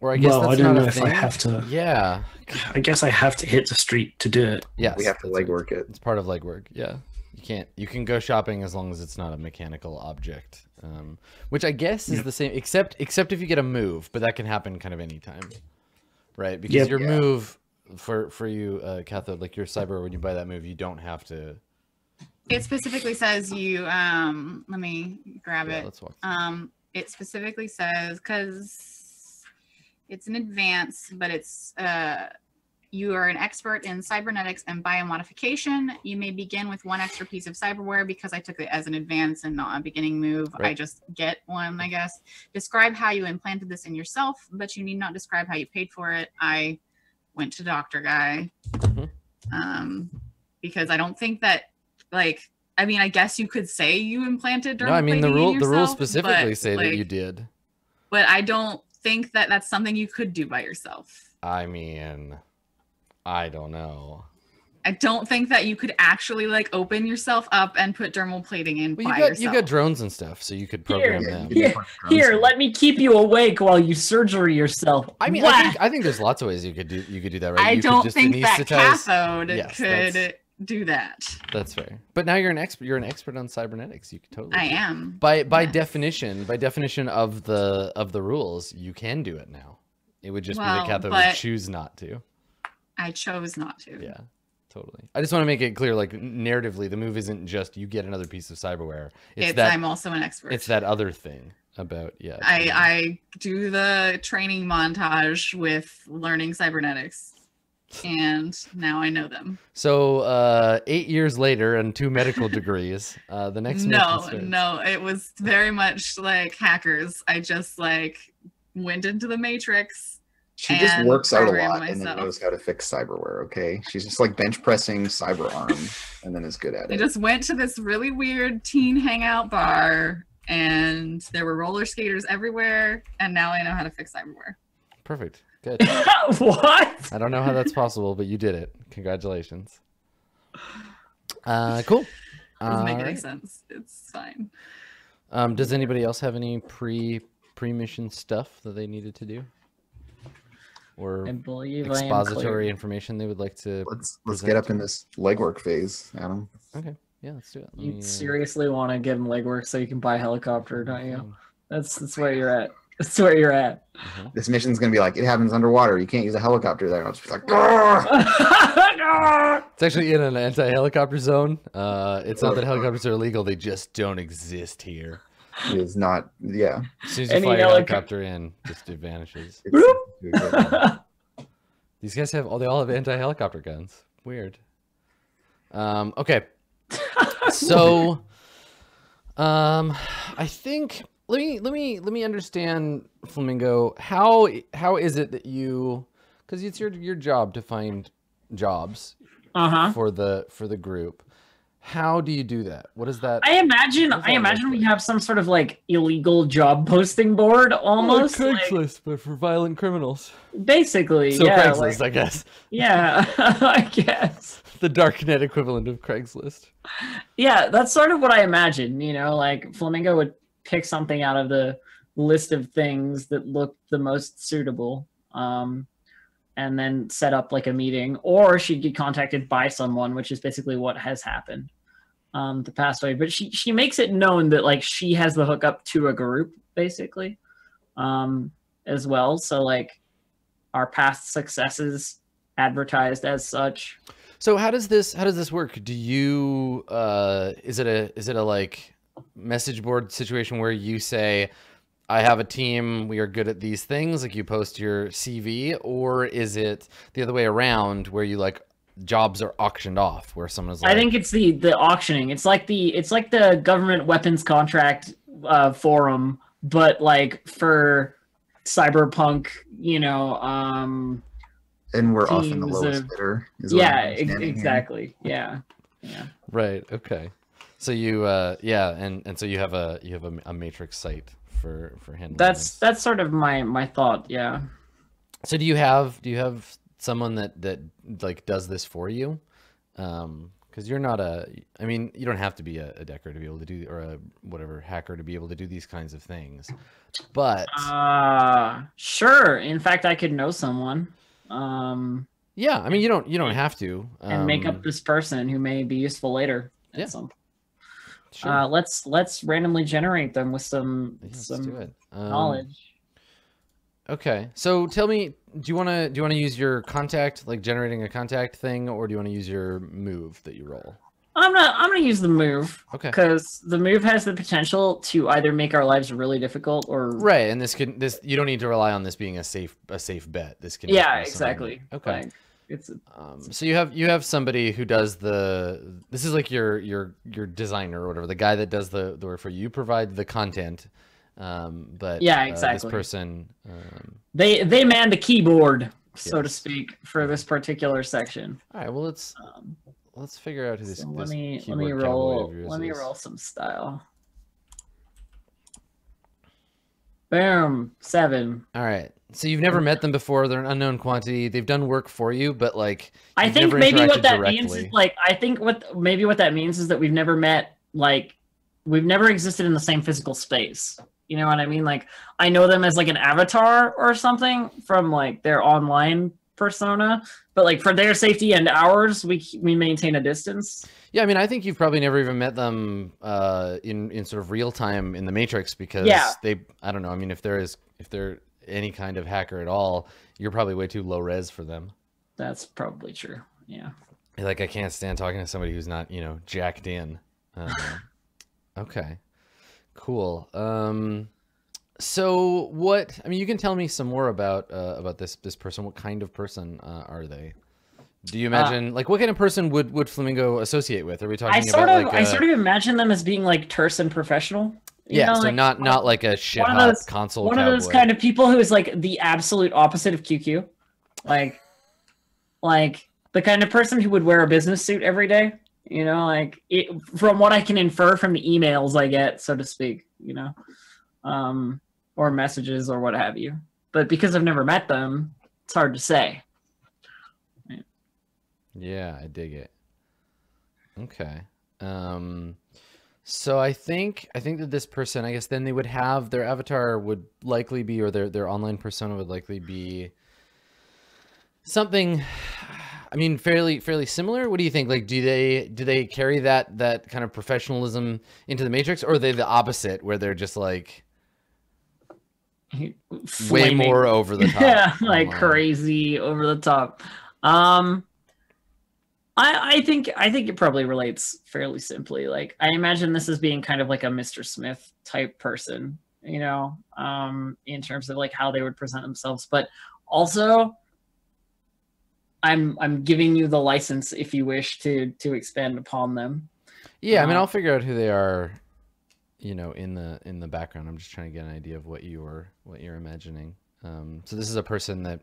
Or I guess well, that's I don't know a if I have to. Yeah. I guess I have to hit the street to do it. Yeah, we have to legwork it. It's part of legwork. Yeah. You can't. You can go shopping as long as it's not a mechanical object. Um, which I guess is Yeah. the same, except except if you get a move, but that can happen kind of anytime, right? Because Yep. your Yeah. move for for you, uh, Cathode, like your cyber, when you buy that move, you don't have to. It specifically says you. Um, let me grab Yeah, it. let's walk. Um, it specifically says because it's an advance, but it's uh, you are an expert in cybernetics and biomodification. You may begin with one extra piece of cyberware because I took it as an advance and not a beginning move. I just get one, I guess. Describe how you implanted this in yourself, but you need not describe how you paid for it. I went to doctor guy Mhm. um, because I don't think that like. I mean, I guess you could say you implanted. No, I mean the rule. The rules specifically but, say that you did. but I don't think that that's something you could do by yourself. I mean, I don't know. I don't think that you could actually like open yourself up and put dermal plating in Well, by you got yourself. you got drones and stuff, so you could program Here, them. here, here, let me keep you awake while you surgery yourself. I mean, I think I think there's lots of ways you could do you could do that. Right? I You don't just think that anesthetize- cathode Yes, could do that. That's fair. But now you're an expert. You're an expert on cybernetics. You could totally. I do am. By by Yes. definition, by definition of the of the rules, you can do it now. It would just be Well, that Cathode would choose not to. I chose not to. Yeah, totally. I just want to make it clear, like narratively, the move isn't just you get another piece of cyberware. It's, It's, that I'm also an expert. it's that other thing about yeah. I. I do the training montage with learning cybernetics. And now I know them. So uh, eight years later and two medical degrees, uh, the next no, no, it was very much like hackers. I just like went into the matrix. She just works out a program lot and then knows how to fix cyberware. Okay, she's just like bench pressing cyber arm and then is good at it. I just went to this really weird teen hangout bar and there were roller skaters everywhere. And now I know how to fix cyberware. Perfect. Good. what? I don't know how that's possible, but you did it. Congratulations. Uh, cool. Doesn't make any sense. It's fine. Um, does anybody else have any pre pre mission stuff that they needed to do, or I believe I am expository clear. information they would like to? Let's let's present get up to- in this legwork phase, Adam. Okay, yeah, let's do it. Let You me, uh, seriously want to give him legwork so you can buy a helicopter, don't you? um, That's that's where you're at. That's where you're at. uh-huh. This mission's gonna be like it happens underwater. You can't use a helicopter there. I'll just be like! It's actually in an anti-helicopter zone. Uh, it's not that helicopters are illegal; they just don't exist here. It is not. Yeah. As soon as you Any fly your helicopter in, just it vanishes. These guys have all they all have anti-helicopter guns. Weird. Um, okay. so um I think let me let me let me understand Flamingo. How how is it that you because it's your your job to find jobs uh-huh. for the for the group. How do you do that? What is that? I imagine I imagine we like? have some sort of like illegal job posting board almost. like- Craigslist, but for violent criminals. basically. So yeah, Craigslist, like- I guess. yeah, I guess. The darknet equivalent of Craigslist. Yeah, that's sort of what I imagine. You know, like Flamingo would pick something out of the list of things that look the most suitable, um, and then set up like a meeting, or she'd get contacted by someone, which is basically what has happened um, the past way. But she she makes it known that like she has the hookup to a group, basically, um, as well. So like our past successes advertised as such. So how does this how does this work? Do you uh is it a is it a like message board situation where you say I have a team, we are good at these things, like you post your CV, or is it the other way around where you like jobs are auctioned off where someone's like I think it's the the auctioning. It's like the it's like the government weapons contract uh, forum, but like for cyberpunk. You know, um, and we're often the Teams lowest of- bidder. Is yeah, I'm ex- understanding here. exactly. Yeah, yeah. Right, okay. So you uh yeah, and and so you have a you have a, a matrix site for for handling That's this. that's sort of my my thought. Yeah. So do you have do you have someone that that like does this for you? Um, because you're not a. I mean, you don't have to be a, a decker to be able to do or a whatever hacker to be able to do these kinds of things. But Uh sure. In fact, I could know someone. Um, yeah, I mean, you don't you don't have to and make um, up this person who may be useful later. at Yeah. some- Sure. Uh, let's let's randomly generate them with some Yeah, some. Um, knowledge. Okay, so tell me, do you want to do you want to use your contact, like generating a contact thing, or do you want to use your move that you roll? I'm gonna I'm gonna use the move Okay. because the move has the potential to either make our lives really difficult or Right, and this can this you don't need to rely on this being a safe a safe bet. This can yeah exactly Okay. Like, it's Um, so you have you have somebody who does the this is like your your your designer or whatever the guy that does the the work for you. You provide the content, um, but Yeah, uh, this exactly. person, um, they they man the keyboard so to speak for this particular section. all right. Well, let's Um, let's figure out who this. so let me let me roll let me is. roll some style. Boom seven. All right. So you've never met them before. They're an unknown quantity. They've done work for you, but like I think maybe what that means is like I think what maybe what that means is that we've never met like we've never existed in the same physical space. You know what I mean? Like I know them as like an avatar or something from like their online persona, but like for their safety and ours, we we maintain a distance. Yeah, I mean, I think you've probably never even met them uh, in in sort of real time in the Matrix because Yeah. they. I don't know. I mean, if there is if they're any kind of hacker at all, you're probably way too low res for them. That's probably true. Yeah. Like, I can't stand talking to somebody who's not, you know, jacked in. Um, okay, cool. Um, so what? I mean, you can tell me some more about uh, about this this person. What kind of person uh, are they? Do you imagine like what kind of person would would Flamingo associate with? Are we talking I sort about of like I a- sort of imagine them as being like terse and professional. You yeah, know, so like, not not like a shit one those- console one of those kind of people who is like the absolute opposite of QQ, like, like the kind of person who would wear a business suit every day. You know, like it, from what I can infer from the emails I get, so to speak. You know, um, or messages or what have you. But because I've never met them, it's hard to say. Yeah, I dig it. Okay. Um so I think I think that this person, I guess then they would have their avatar would likely be or their their online persona would likely be something I mean fairly fairly similar. What do you think? Like do they do they carry that that kind of professionalism into the matrix or are they the opposite where they're just like way more over the top? yeah, like online? crazy over the top. Um, I, I think I think it probably relates fairly simply. Like I imagine this as being kind of like a Mr. Smith type person, you know, um, in terms of like how they would present themselves. But also I'm I'm giving you the license if you wish to to expand upon them. Yeah, I mean, Uh, I'll figure out who they are, you know, in the in the background. I'm just trying to get an idea of what you were what you're imagining. Um, so this is a person that,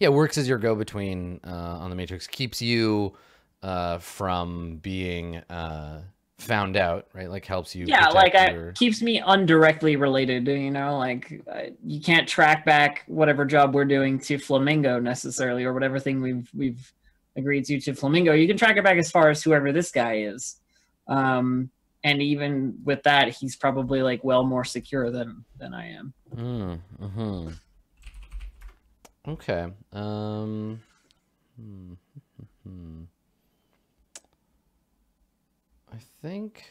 yeah, works as your go-between uh, on the Matrix, keeps you uh, from being uh, found out, right? Like helps you. yeah like I, keeps me undirectly related you know like uh, you can't track back whatever job we're doing to flamingo necessarily or whatever thing we've we've agreed to to flamingo you can track it back as far as whoever this guy is um and even with that he's probably like well more secure than than i am Mm, hmm Okay. Um. hmm, hmm, hmm. I think.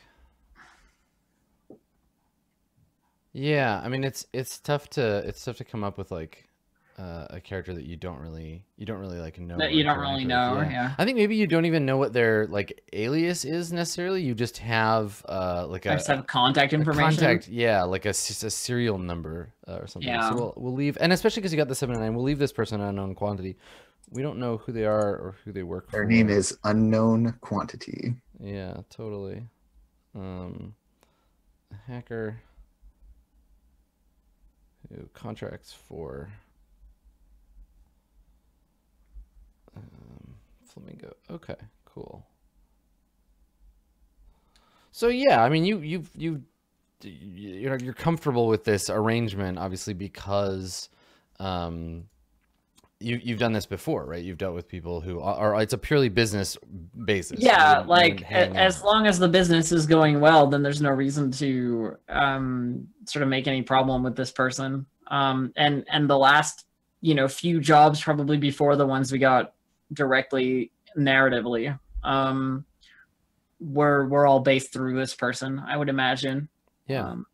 Yeah, I mean it's it's tough to it's tough to come up with like uh, a character that you don't really you don't really like know. that you don't really know yeah. yeah, I think maybe you don't even know what their like alias is necessarily. You just have uh like i a, just have contact information Contact, yeah, like a, a serial number uh, or something. Yeah. So we'll, we'll leave, and especially because you got the seven and nine, we'll leave this person an unknown quantity. We don't know who they are or who they work for. Their name is unknown quantity. Yeah, totally. Um, hacker who contracts for um, Flamingo. Okay, cool. So yeah, I mean, you you you you're you're comfortable with this arrangement, obviously, because um, you you've done this before, right? You've dealt with people who are. are- It's a purely business basis. Yeah you like as out. long as the business is going well then there's no reason to um sort of make any problem with this person um and and the last you know few jobs probably before the ones we got directly narratively um were were all based through this person i would imagine Yeah. um,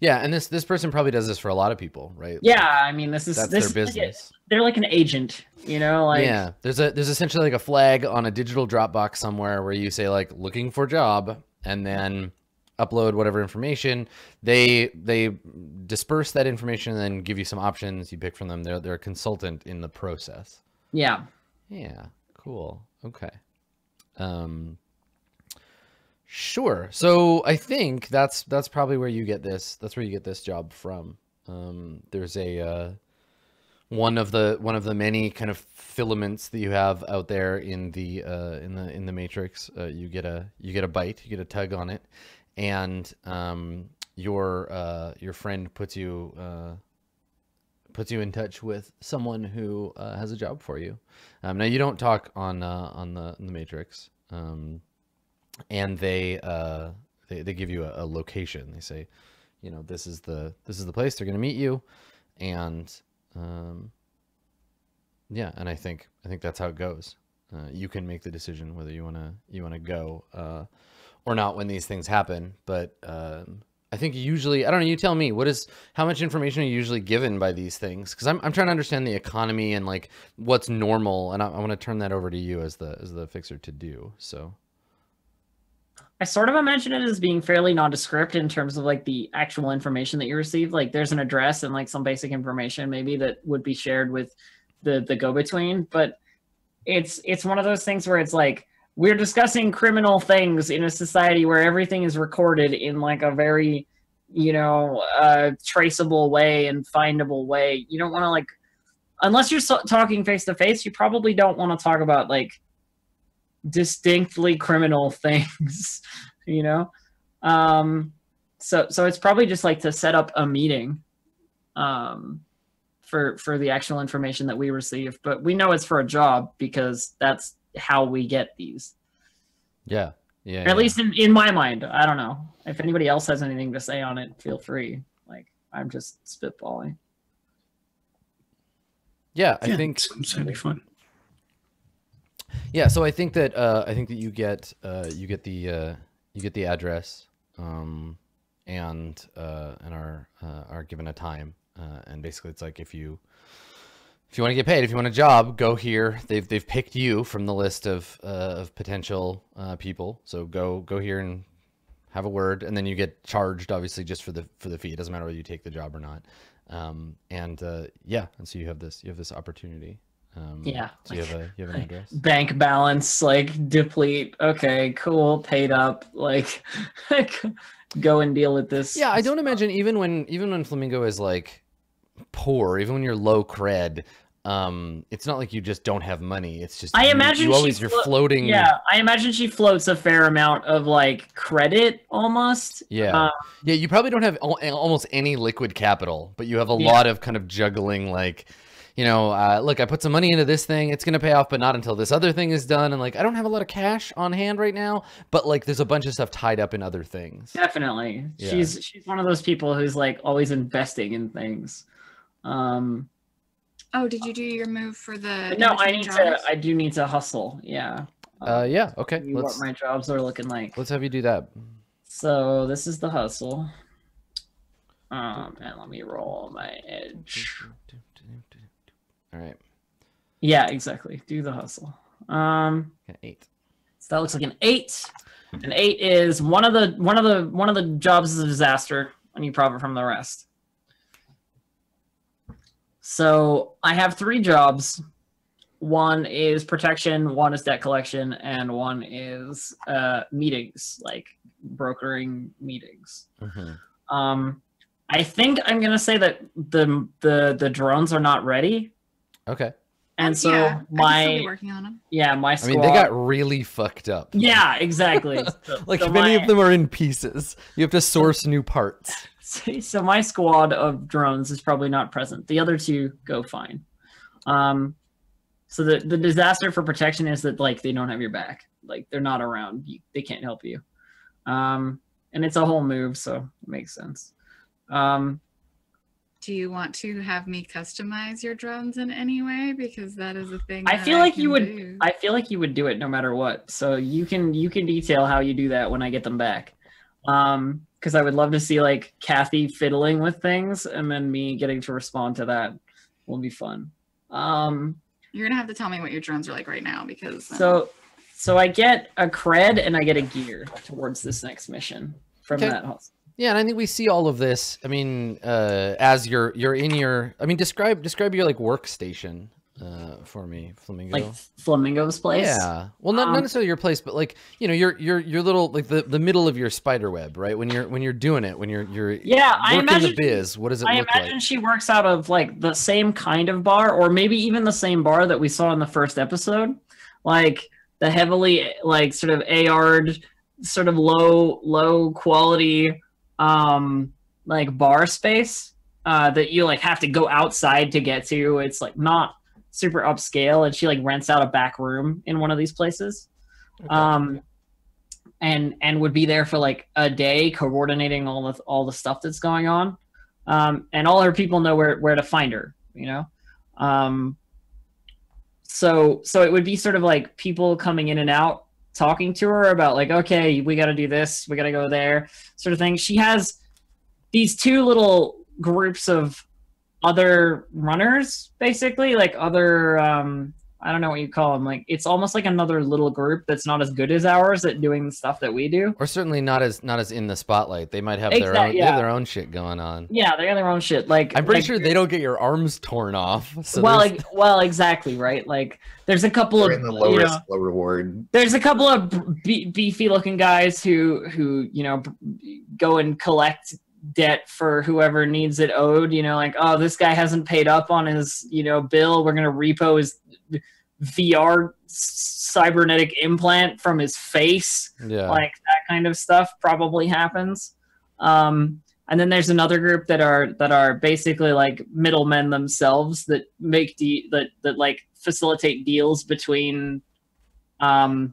Yeah, and this this person probably does this for a lot of people, right? yeah i mean this is That's this their is like a- business. they're like an agent you know like yeah. There's a there's essentially like a flag on a digital Dropbox somewhere where you say like looking for job and then upload whatever information. They they disperse that information and then give you some options. You pick from them. They're they're a consultant in the process. yeah Yeah, cool. Okay. Um Sure. So I think that's that's probably where you get this. That's where you get this job from. Um there's a uh one of the one of the many kind of filaments that you have out there in the uh in the in the matrix. Uh, you get a you get a bite, you get a tug on it and um your uh your friend puts you uh puts you in touch with someone who uh, has a job for you. Um, now you don't talk on uh, on the on the Matrix, um, and they, uh, they they give you a, a location. They say, you know, this is the this is the place they're going to meet you, and um, yeah, and I think I think that's how it goes. Uh, you can make the decision whether you wanna you wanna go uh, or not when these things happen, but. Um, I think usually, I don't know. You tell me. What is how much information are you usually given by these things? Because I'm I'm trying to understand the economy and like what's normal, and I, I want to turn that over to you as the as the fixer to do. So I sort of imagine it as being fairly nondescript in terms of like the actual information that you receive. Like there's an address and like some basic information maybe that would be shared with the the go between, but it's it's one of those things where it's like we're discussing criminal things in a society where everything is recorded in like a very you know uh traceable way and findable way. You don't want to like unless you're so- talking face to face, you probably don't want to talk about like distinctly criminal things you know? Um so so it's probably just like to set up a meeting um for for the actual information that we receive. But we know it's for a job because that's how we get these. Yeah, yeah. or at least in, in my mind. I don't know. If anybody else has anything to say on it feel free. Like i'm just spitballing. Yeah. I Yeah, think it's absolutely fine. Yeah, so I think that uh, I think that you get uh, you get the uh, you get the address um, and uh, and are uh, are given a time, uh, and basically it's like if you if you want to get paid, if you want a job, go here. They've they've picked you from the list of of potential people. So go go here and have a word, and then you get charged, obviously, just for the for the fee. It doesn't matter whether you take the job or not. Um, and yeah, and so you have this you have this opportunity. Um, Yeah, So you have a you have an like- address. Bank balance like deplete. Okay, cool. Paid up. Like, go and deal with this. Yeah, I don't imagine even when even when Flamingo is like poor, even when you're low cred, um, it's not like you just don't have money. It's just I you- imagine you she always you're floating. Yeah, I imagine she floats a fair amount of like credit almost. Yeah. Uh, Yeah, you probably don't have al- almost any liquid capital, but you have a Yeah. lot of kind of juggling like you know, uh, look, I put some money into this thing. It's going to pay off, but not until this other thing is done. And like, I don't have a lot of cash on hand right now, but like, there's a bunch of stuff tied up in other things. Definitely. Yeah. She's she's one of those people who's like always investing in things. Um Oh, did you do your move for the? no, I need jobs? to I do need to hustle. Yeah. Uh, yeah. Okay. what Let's my jobs are looking like. let's have you do that. So this is the hustle. Um and let me roll my edge. All right. Yeah, exactly. Do the hustle. Um Got eight. So that looks like an eight. An eight is one of the one of the one of the jobs is a disaster, and you profit from the rest. So I have three jobs. One is protection, one is debt collection, and one is uh, meetings, like brokering meetings. Mhm. Um, I think I'm gonna say that the the the drones are not ready, Okay. and so yeah, I can still my working on them. yeah my I mean, they got really fucked up. yeah exactly. So- Like so many my- of them are in pieces. You have to source new parts. so my squad of drones is probably not present. The other two go fine. Um, so the the disaster for protection is that like they don't have your back. Like they're not around. You, they can't help you. Um, and it's a whole move, so it makes sense. Um, Do you want to have me customize your drones in any way? Because that is a thing. I that feel like you would- do. I feel like you would do it no matter what. So you can you can detail how you do that when I get them back. Um, because I would love to see like Kathy fiddling with things and then me getting to respond to that will be fun. Um, You're gonna have to tell me what your drones are like right now because um, So, so I get a cred and I get a gear towards this next mission from Okay. that hustle. Yeah, and I think we see all of this. I mean, uh, as you're you're in your. I mean, describe describe your like workstation uh, for me, Flamingo. Like Flamingo's place. Yeah. Well, not, not Um, necessarily your place, but like you know, your your your little like the, the middle of your spider web, right? When you're when you're doing it, when you're you're Yeah, I imagine. the biz. What does it I look imagine like? she works out of like the same kind of bar, or maybe even the same bar that we saw in the first episode, like the heavily like sort of AR'd, sort of low low quality, um, like bar space uh, that you like have to go outside to get to. It's like not super upscale, and she like rents out a back room in one of these places. Um, and and would be there for like a day coordinating all the all the stuff that's going on um, and all her people know where where to find her you know um, so so it would be sort of like people coming in and out talking to her about like okay we got to do this we got to go there sort of thing. She has these two little groups of other runners basically like other um i don't know what you call them like it's almost like another little group that's not as good as ours at doing the stuff that we do or certainly not as not as in the spotlight. They might have their Exact- own they have their own shit going on. yeah they got their own shit like I'm pretty like- sure they don't get your arms torn off. So well, like, well, exactly, right? Like, there's a couple They're of in the low you know, low reward. there's a couple of be- beefy looking guys who who you know b- go and collect debt for whoever needs it owed. You know, like oh, this guy hasn't paid up on his you know bill. We're gonna repo his VR cybernetic implant from his face yeah. like that kind of stuff probably happens um and then there's another group that are that are basically like middlemen themselves that make de- that that like facilitate deals between um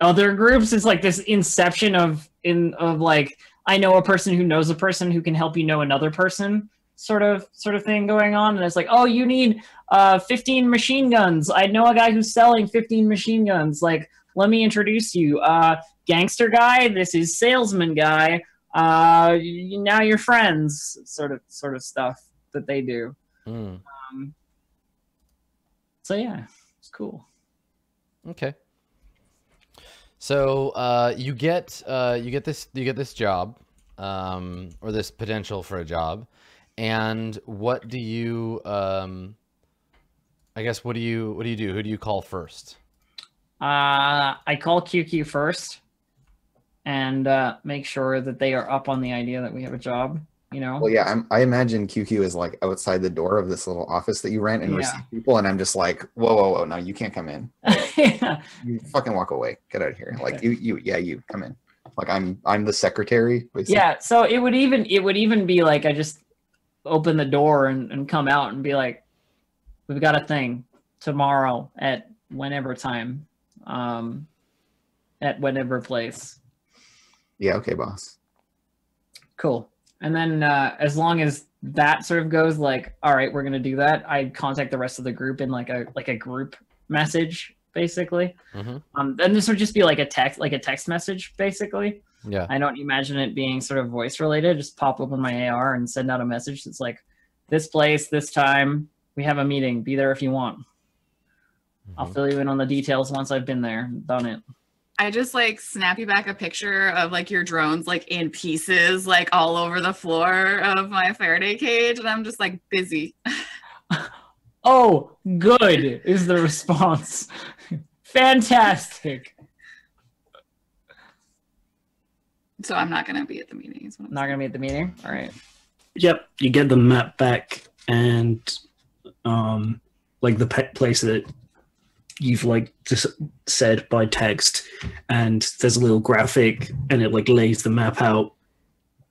other groups it's like this inception of in of like i know a person who knows a person who can help you know another person sort of sort of thing going on. And it's like oh you need uh 15 machine guns. I know a guy who's selling 15 machine guns. Like let me introduce you. Uh gangster guy this is salesman guy. Uh now you're friends. Sort of sort of stuff that they do. Mm. um, so yeah, it's cool. Okay. So uh, you get uh, you get this you get this job um, or this potential for a job, and what do you? Um, I guess what do you what do you do? Who do you call first? Uh, I call QQ first and uh, make sure that they are up on the idea that we have a job. You know, Well, yeah, I'm, I imagine QQ is like outside the door of this little office that you rent and Yeah. receive people, and I'm just like, whoa, whoa, whoa, no, you can't come in. yeah. You fucking walk away. Get out of here. Like you, you, yeah, you come in. Like I'm, I'm the secretary. basically. yeah. So it would even it would even be like I just open the door and, and come out and be like, we've got a thing tomorrow at whenever time, um, at whatever place. Yeah. Okay, boss. Cool. And then uh, as long as that sort of goes, like, all right, we're gonna do that. I contact the rest of the group in like a like a group message, basically. hmm Um, then this would just be like a text, like a text message, basically. Yeah. I don't imagine it being sort of voice related. Just pop open my AR and send out a message that's like, this place, this time, we have a meeting. Be there if you want. I'll Mhm. fill you in on the details once I've been there, and done it. I just like snap you back a picture of like your drones like in pieces, like all over the floor of my Faraday cage, and I'm just like busy. Oh, good is the response. Fantastic. So I'm not gonna be at the meeting. Is what I'm Not gonna be at the meeting. All right. Yep, you get the map back and um like the pe- place that you've like just said by text and there's a little graphic and it like lays the map out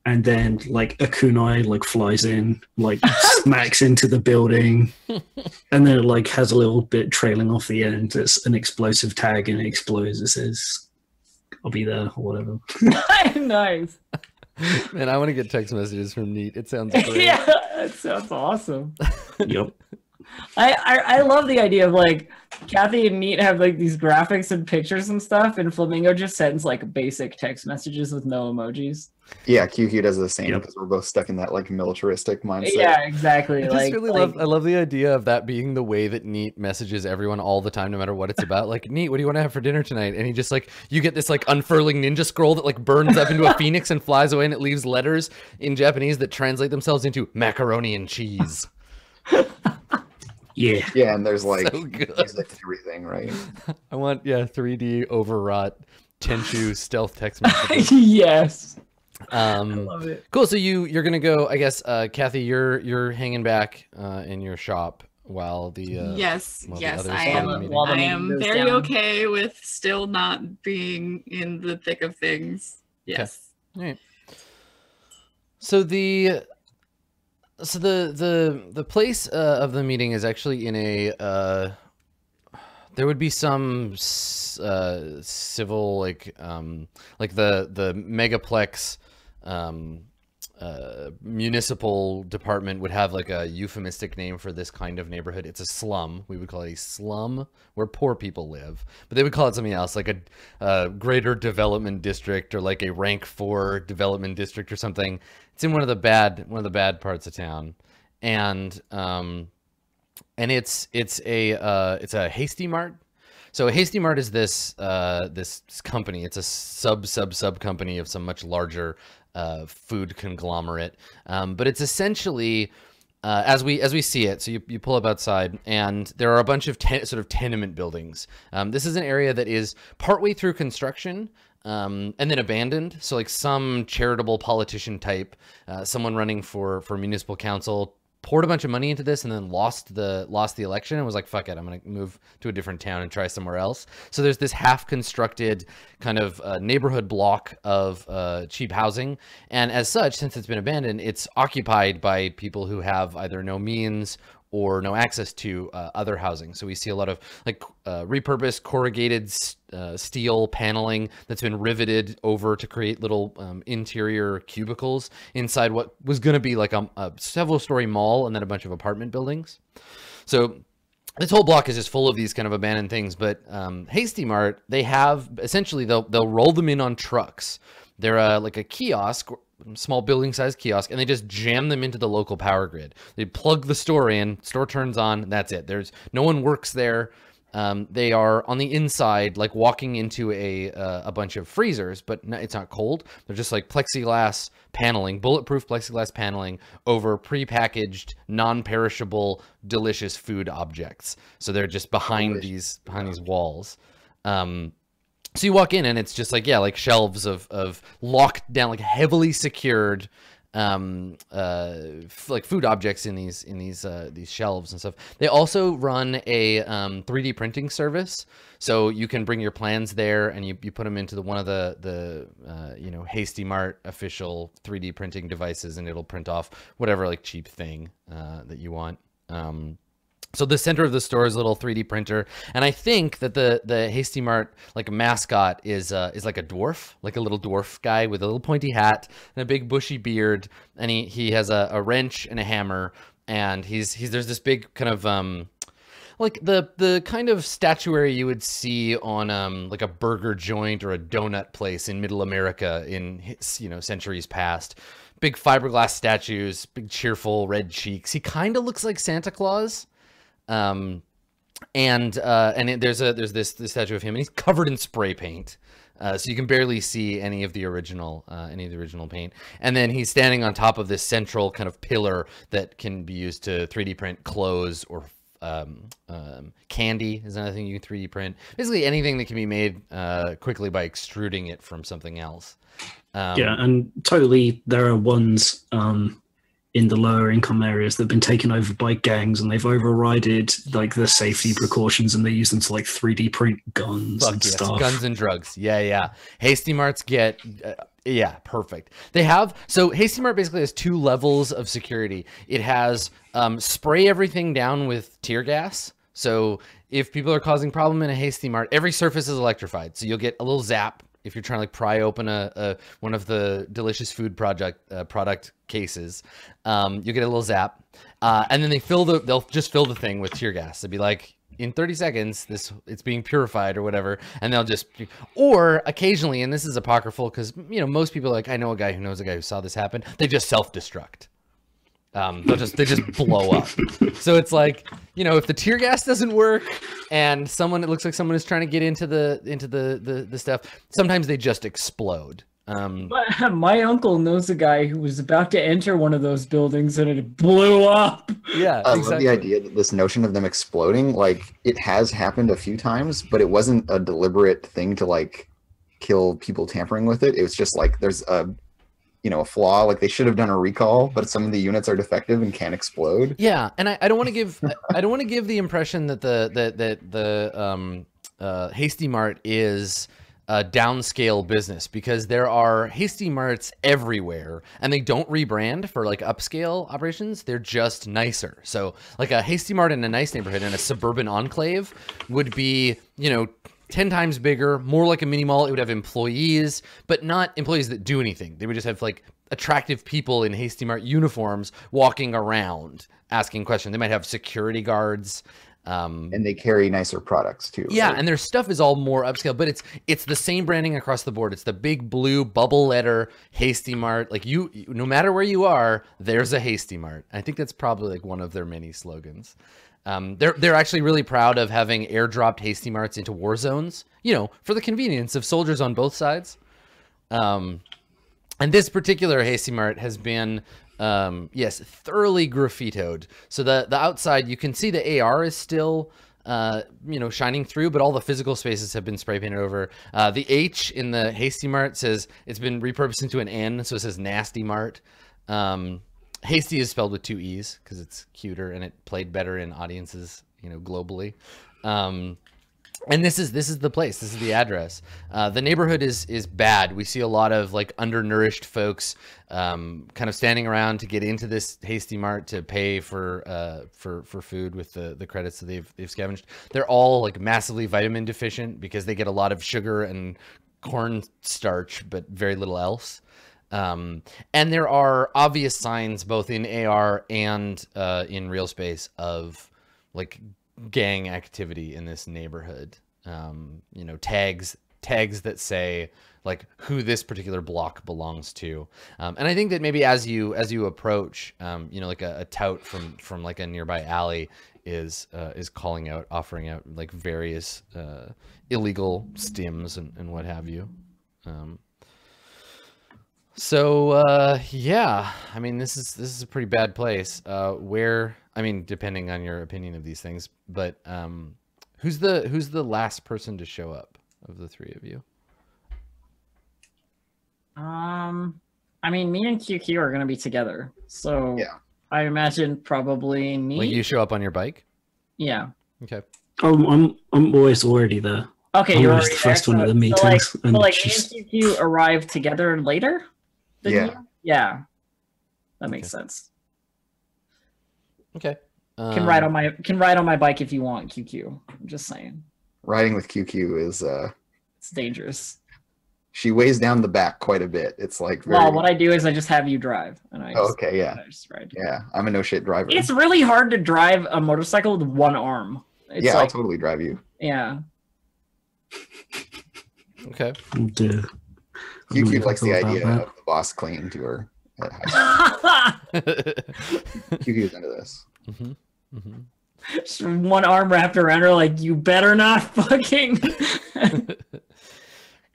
and then like a kunai like flies in like smacks into the building and then it like has a little bit trailing off the end it's an explosive tag and it explodes it says i'll be there or whatever nice. Man, I want to get text messages from Neat. It sounds great. yeah, that sounds awesome. yep I, I I love the idea of like Kathy and Neat have like these graphics and pictures and stuff, and Flamingo just sends like basic text messages with no emojis. Yeah, QQ does the same Yep. because we're both stuck in that like militaristic mindset. Yeah, exactly. I just like, really like- love I love the idea of that being the way that Neat messages everyone all the time, no matter what it's about. Like, Neat, what do you want to have for dinner tonight? And he just like you get this like unfurling ninja scroll that like burns up into a phoenix and flies away and it leaves letters in Japanese that translate themselves into macaroni and cheese. yeah Yeah, and there's like so good. music and everything, right? I want yeah, 3D overwrought Tenchu stealth text messages. yes, I Um love it. Cool. So you you're gonna go. I guess, uh, Kathy, you're you're hanging back uh, in your shop while the uh, yes, well, the yes, others I am. While the I am very down. okay with still not being in the thick of things. Yes. Right. So the so the the the place uh, of the meeting is actually in a uh, there would be some uh, civil like um, like the the megaplex um, uh, municipal department would have like a euphemistic name for this kind of neighborhood. It's a slum. We would call it a slum where poor people live, but they would call it something else, like a, uh greater development district or like a rank four development district or something. It's in one of the bad one of the bad parts of town, and um, and it's it's a uh, it's a hasty mart. So hasty mart is this uh, this company. It's a sub sub sub company of some much larger uh, food conglomerate. Um, but it's essentially uh, as we as we see it. So you, you pull up outside, and there are a bunch of ten, sort of tenement buildings. Um, this is an area that is partway through construction. Um, and then abandoned. So like some charitable politician type, uh, someone running for for municipal council poured a bunch of money into this and then lost the lost the election and was like fuck it i'm gonna move to a different town and try somewhere else. So there's this half constructed kind of uh, neighborhood block of uh, cheap housing. And as such since it's been abandoned it's occupied by people who have either no means or no access to uh, other housing. So we see a lot of like uh, repurposed corrugated uh, steel paneling that's been riveted over to create little um, interior cubicles inside what was going to be like a, a several story mall and then a bunch of apartment buildings. So this whole block is just full of these kind of abandoned things. But um, Hasty Mart, they have essentially they'll they'll roll them in on trucks. They're uh, like a kiosk small building sized kiosk and they just jam them into the local power grid. They plug the store in, store turns on, that's it. There's no one works there. Um, they are on the inside, like walking into a uh, a bunch of freezers, but no, it's not cold. They're just like plexiglass paneling, bulletproof plexiglass paneling over prepackaged, non-perishable, delicious food objects. So they're just behind Delicious. these behind these walls. Um, so you walk in and it's just like yeah, like shelves of of locked down, like heavily secured um uh like food objects in these in these uh these shelves and stuff. They also run a um 3d printing service. So you can bring your plans there and you, you put them into the one of the the uh, you know hasty mart official 3d printing devices and it'll print off whatever like cheap thing uh, that you want. Um so the center of the store is a little 3D printer, and I think that the the Hasty Mart like a mascot is uh, is like a dwarf, like a little dwarf guy with a little pointy hat and a big bushy beard, and he he has a, a wrench and a hammer, and he's he's there's this big kind of um like the the kind of statuary you would see on um like a burger joint or a donut place in middle America in his, you know centuries past. Big fiberglass statues, big cheerful red cheeks. He kind of looks like Santa Claus um, and uh, and it, there's a there's this this statue of him, and he's covered in spray paint, uh, so you can barely see any of the original uh, any of the original paint. And then he's standing on top of this central kind of pillar that can be used to 3D print clothes or um, um, candy is another thing you can 3D print. Basically anything that can be made uh, quickly by extruding it from something else. Um, yeah, and totally, there are ones um, in the lower income areas that have been taken over by gangs, and they've overrided like the safety precautions, and they use them to like 3D print guns Fuck and yes, stuff. guns and drugs. Yeah, yeah. Hasty Marts get, uh, yeah, perfect. They have so Hasty Mart basically has two levels of security. It has um, spray everything down with tear gas. So if people are causing problem in a Hasty Mart, every surface is electrified. So you'll get a little zap if you're trying to like pry open a, a one of the delicious food project uh, product cases. Um, you get a little zap, uh, and then they fill the they'll just fill the thing with tear gas. They'd be like, in 30 seconds this it's being purified or whatever and they'll just or occasionally and this is apocryphal because you know most people like i know a guy who knows a guy who saw this happen they just self-destruct um they'll just they just blow up so it's like you know if the tear gas doesn't work and someone it looks like someone is trying to get into the into the the, the stuff sometimes they just explode um But my uncle knows a guy who was about to enter one of those buildings and it blew up. yeah I exactly. love the idea that this notion of them exploding, like it has happened a few times, but it wasn't a deliberate thing to like kill people tampering with it. It was just like there's a you know a flaw. Like they should have done a recall, but some of the units are defective and can't explode. Yeah, and I, I don't want to give I- don't want to give the impression that the that that the um uh Hasty Mart is a downscale business because there are Hasty Marts everywhere and they don't rebrand for like upscale operations. They're just nicer. So like a Hasty Mart in a nice neighborhood in a suburban enclave would be, you know, 10 times bigger, more like a mini mall. It would have employees, but not employees that do anything. They would just have like attractive people in Hasty Mart uniforms walking around asking questions. They might have security guards. Um, And they carry nicer products too. yeah, right? and their stuff is all more upscale, but it's it's the same branding across the board. It's the big blue bubble letter Hasty Mart. Like you, you- no matter where you are, there's a Hasty Mart. I think that's probably like one of their many slogans. Um, they're they're actually really proud of having airdropped Hasty Marts into war zones. You know, for the convenience of soldiers on both sides. Um, and this particular Hasty Mart has been, um, yes, thoroughly graffitoed. So the the outside, you can see the AR is still, uh, you know, shining through, but all the physical spaces have been spray painted over. Uh, the H in the Hasty Mart says it's been repurposed into an N, so it says Nasty Mart. Um, Hasty is spelled with two E's because it's cuter and it played better in audiences, you know, globally. Um, and this is this is the place. This is the address. Uh, the neighborhood is is bad. We see a lot of like undernourished folks um, kind of standing around to get into this hasty mart to pay for uh, for for food with the the credits that they've they've scavenged. They're all like massively vitamin deficient because they get a lot of sugar and corn starch but very little else um, and there are obvious signs both in AR and uh, in real space of like gang activity in this neighborhood. Um, you know, tags tags that say like who this particular block belongs to. Um, and I think that maybe as you as you approach, um, you know, like a, a tout from from like a nearby alley is uh, is calling out, offering out like various uh, illegal stims and, and what have you. Um, so uh, yeah, I mean this is this is a pretty bad place. Uh, where I mean, depending on your opinion of these things, but um, who's the who's the last person to show up of the three of you? Um, I mean, me and QQ are gonna be together, so Yeah. I imagine probably me. Like you show up on your bike? yeah. Okay. I'm I'm I'm always already there. Okay, I'm you're always the first one at so- the so, like, meetings so like just- me and QQ arrive together later. Than Yeah. you? Yeah. That makes sense. Okay. Can ride Um, on my can ride on my bike if you want, QQ. I'm just saying. Riding with QQ is uh It's dangerous. she weighs down the back quite a bit. It's like very Well, what I do is I just have you drive, and I Oh, just, okay, yeah. I just ride. Yeah, I'm a no shit driver. It's really hard to drive a motorcycle with one arm. It's yeah, I'll totally drive you. yeah. Okay. Oh, dear. I've QQ likes the idea that. of the boss clinging to her. at high QQ's into this. hmm hmm Just one arm wrapped around her, like you better not fucking.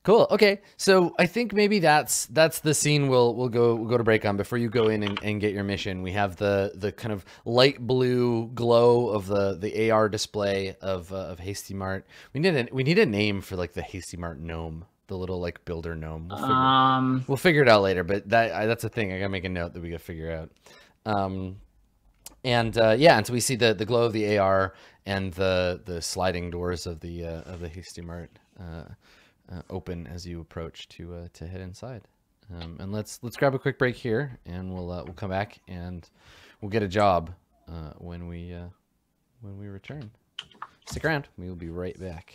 Cool. Okay. So I think maybe that's that's the scene we'll we'll go we'll go to break on before you go in and, and get your mission. We have the the kind of light blue glow of the the AR display of uh, of Hasty Mart. We need a we need a name for like the Hasty Mart gnome, the little like builder gnome. We'll figure, um, we'll figure it out later, but that I, that's a thing. I gotta make a note that we gotta figure out. Um, and uh, yeah, and so we see the the glow of the AR and the the sliding doors of the uh, of the Hasty Mart uh, uh, open as you approach to uh, to head inside. Um, and let's let's grab a quick break here, and we'll uh, we'll come back and we'll get a job uh, when we uh, when we return. Stick around. We will be right back.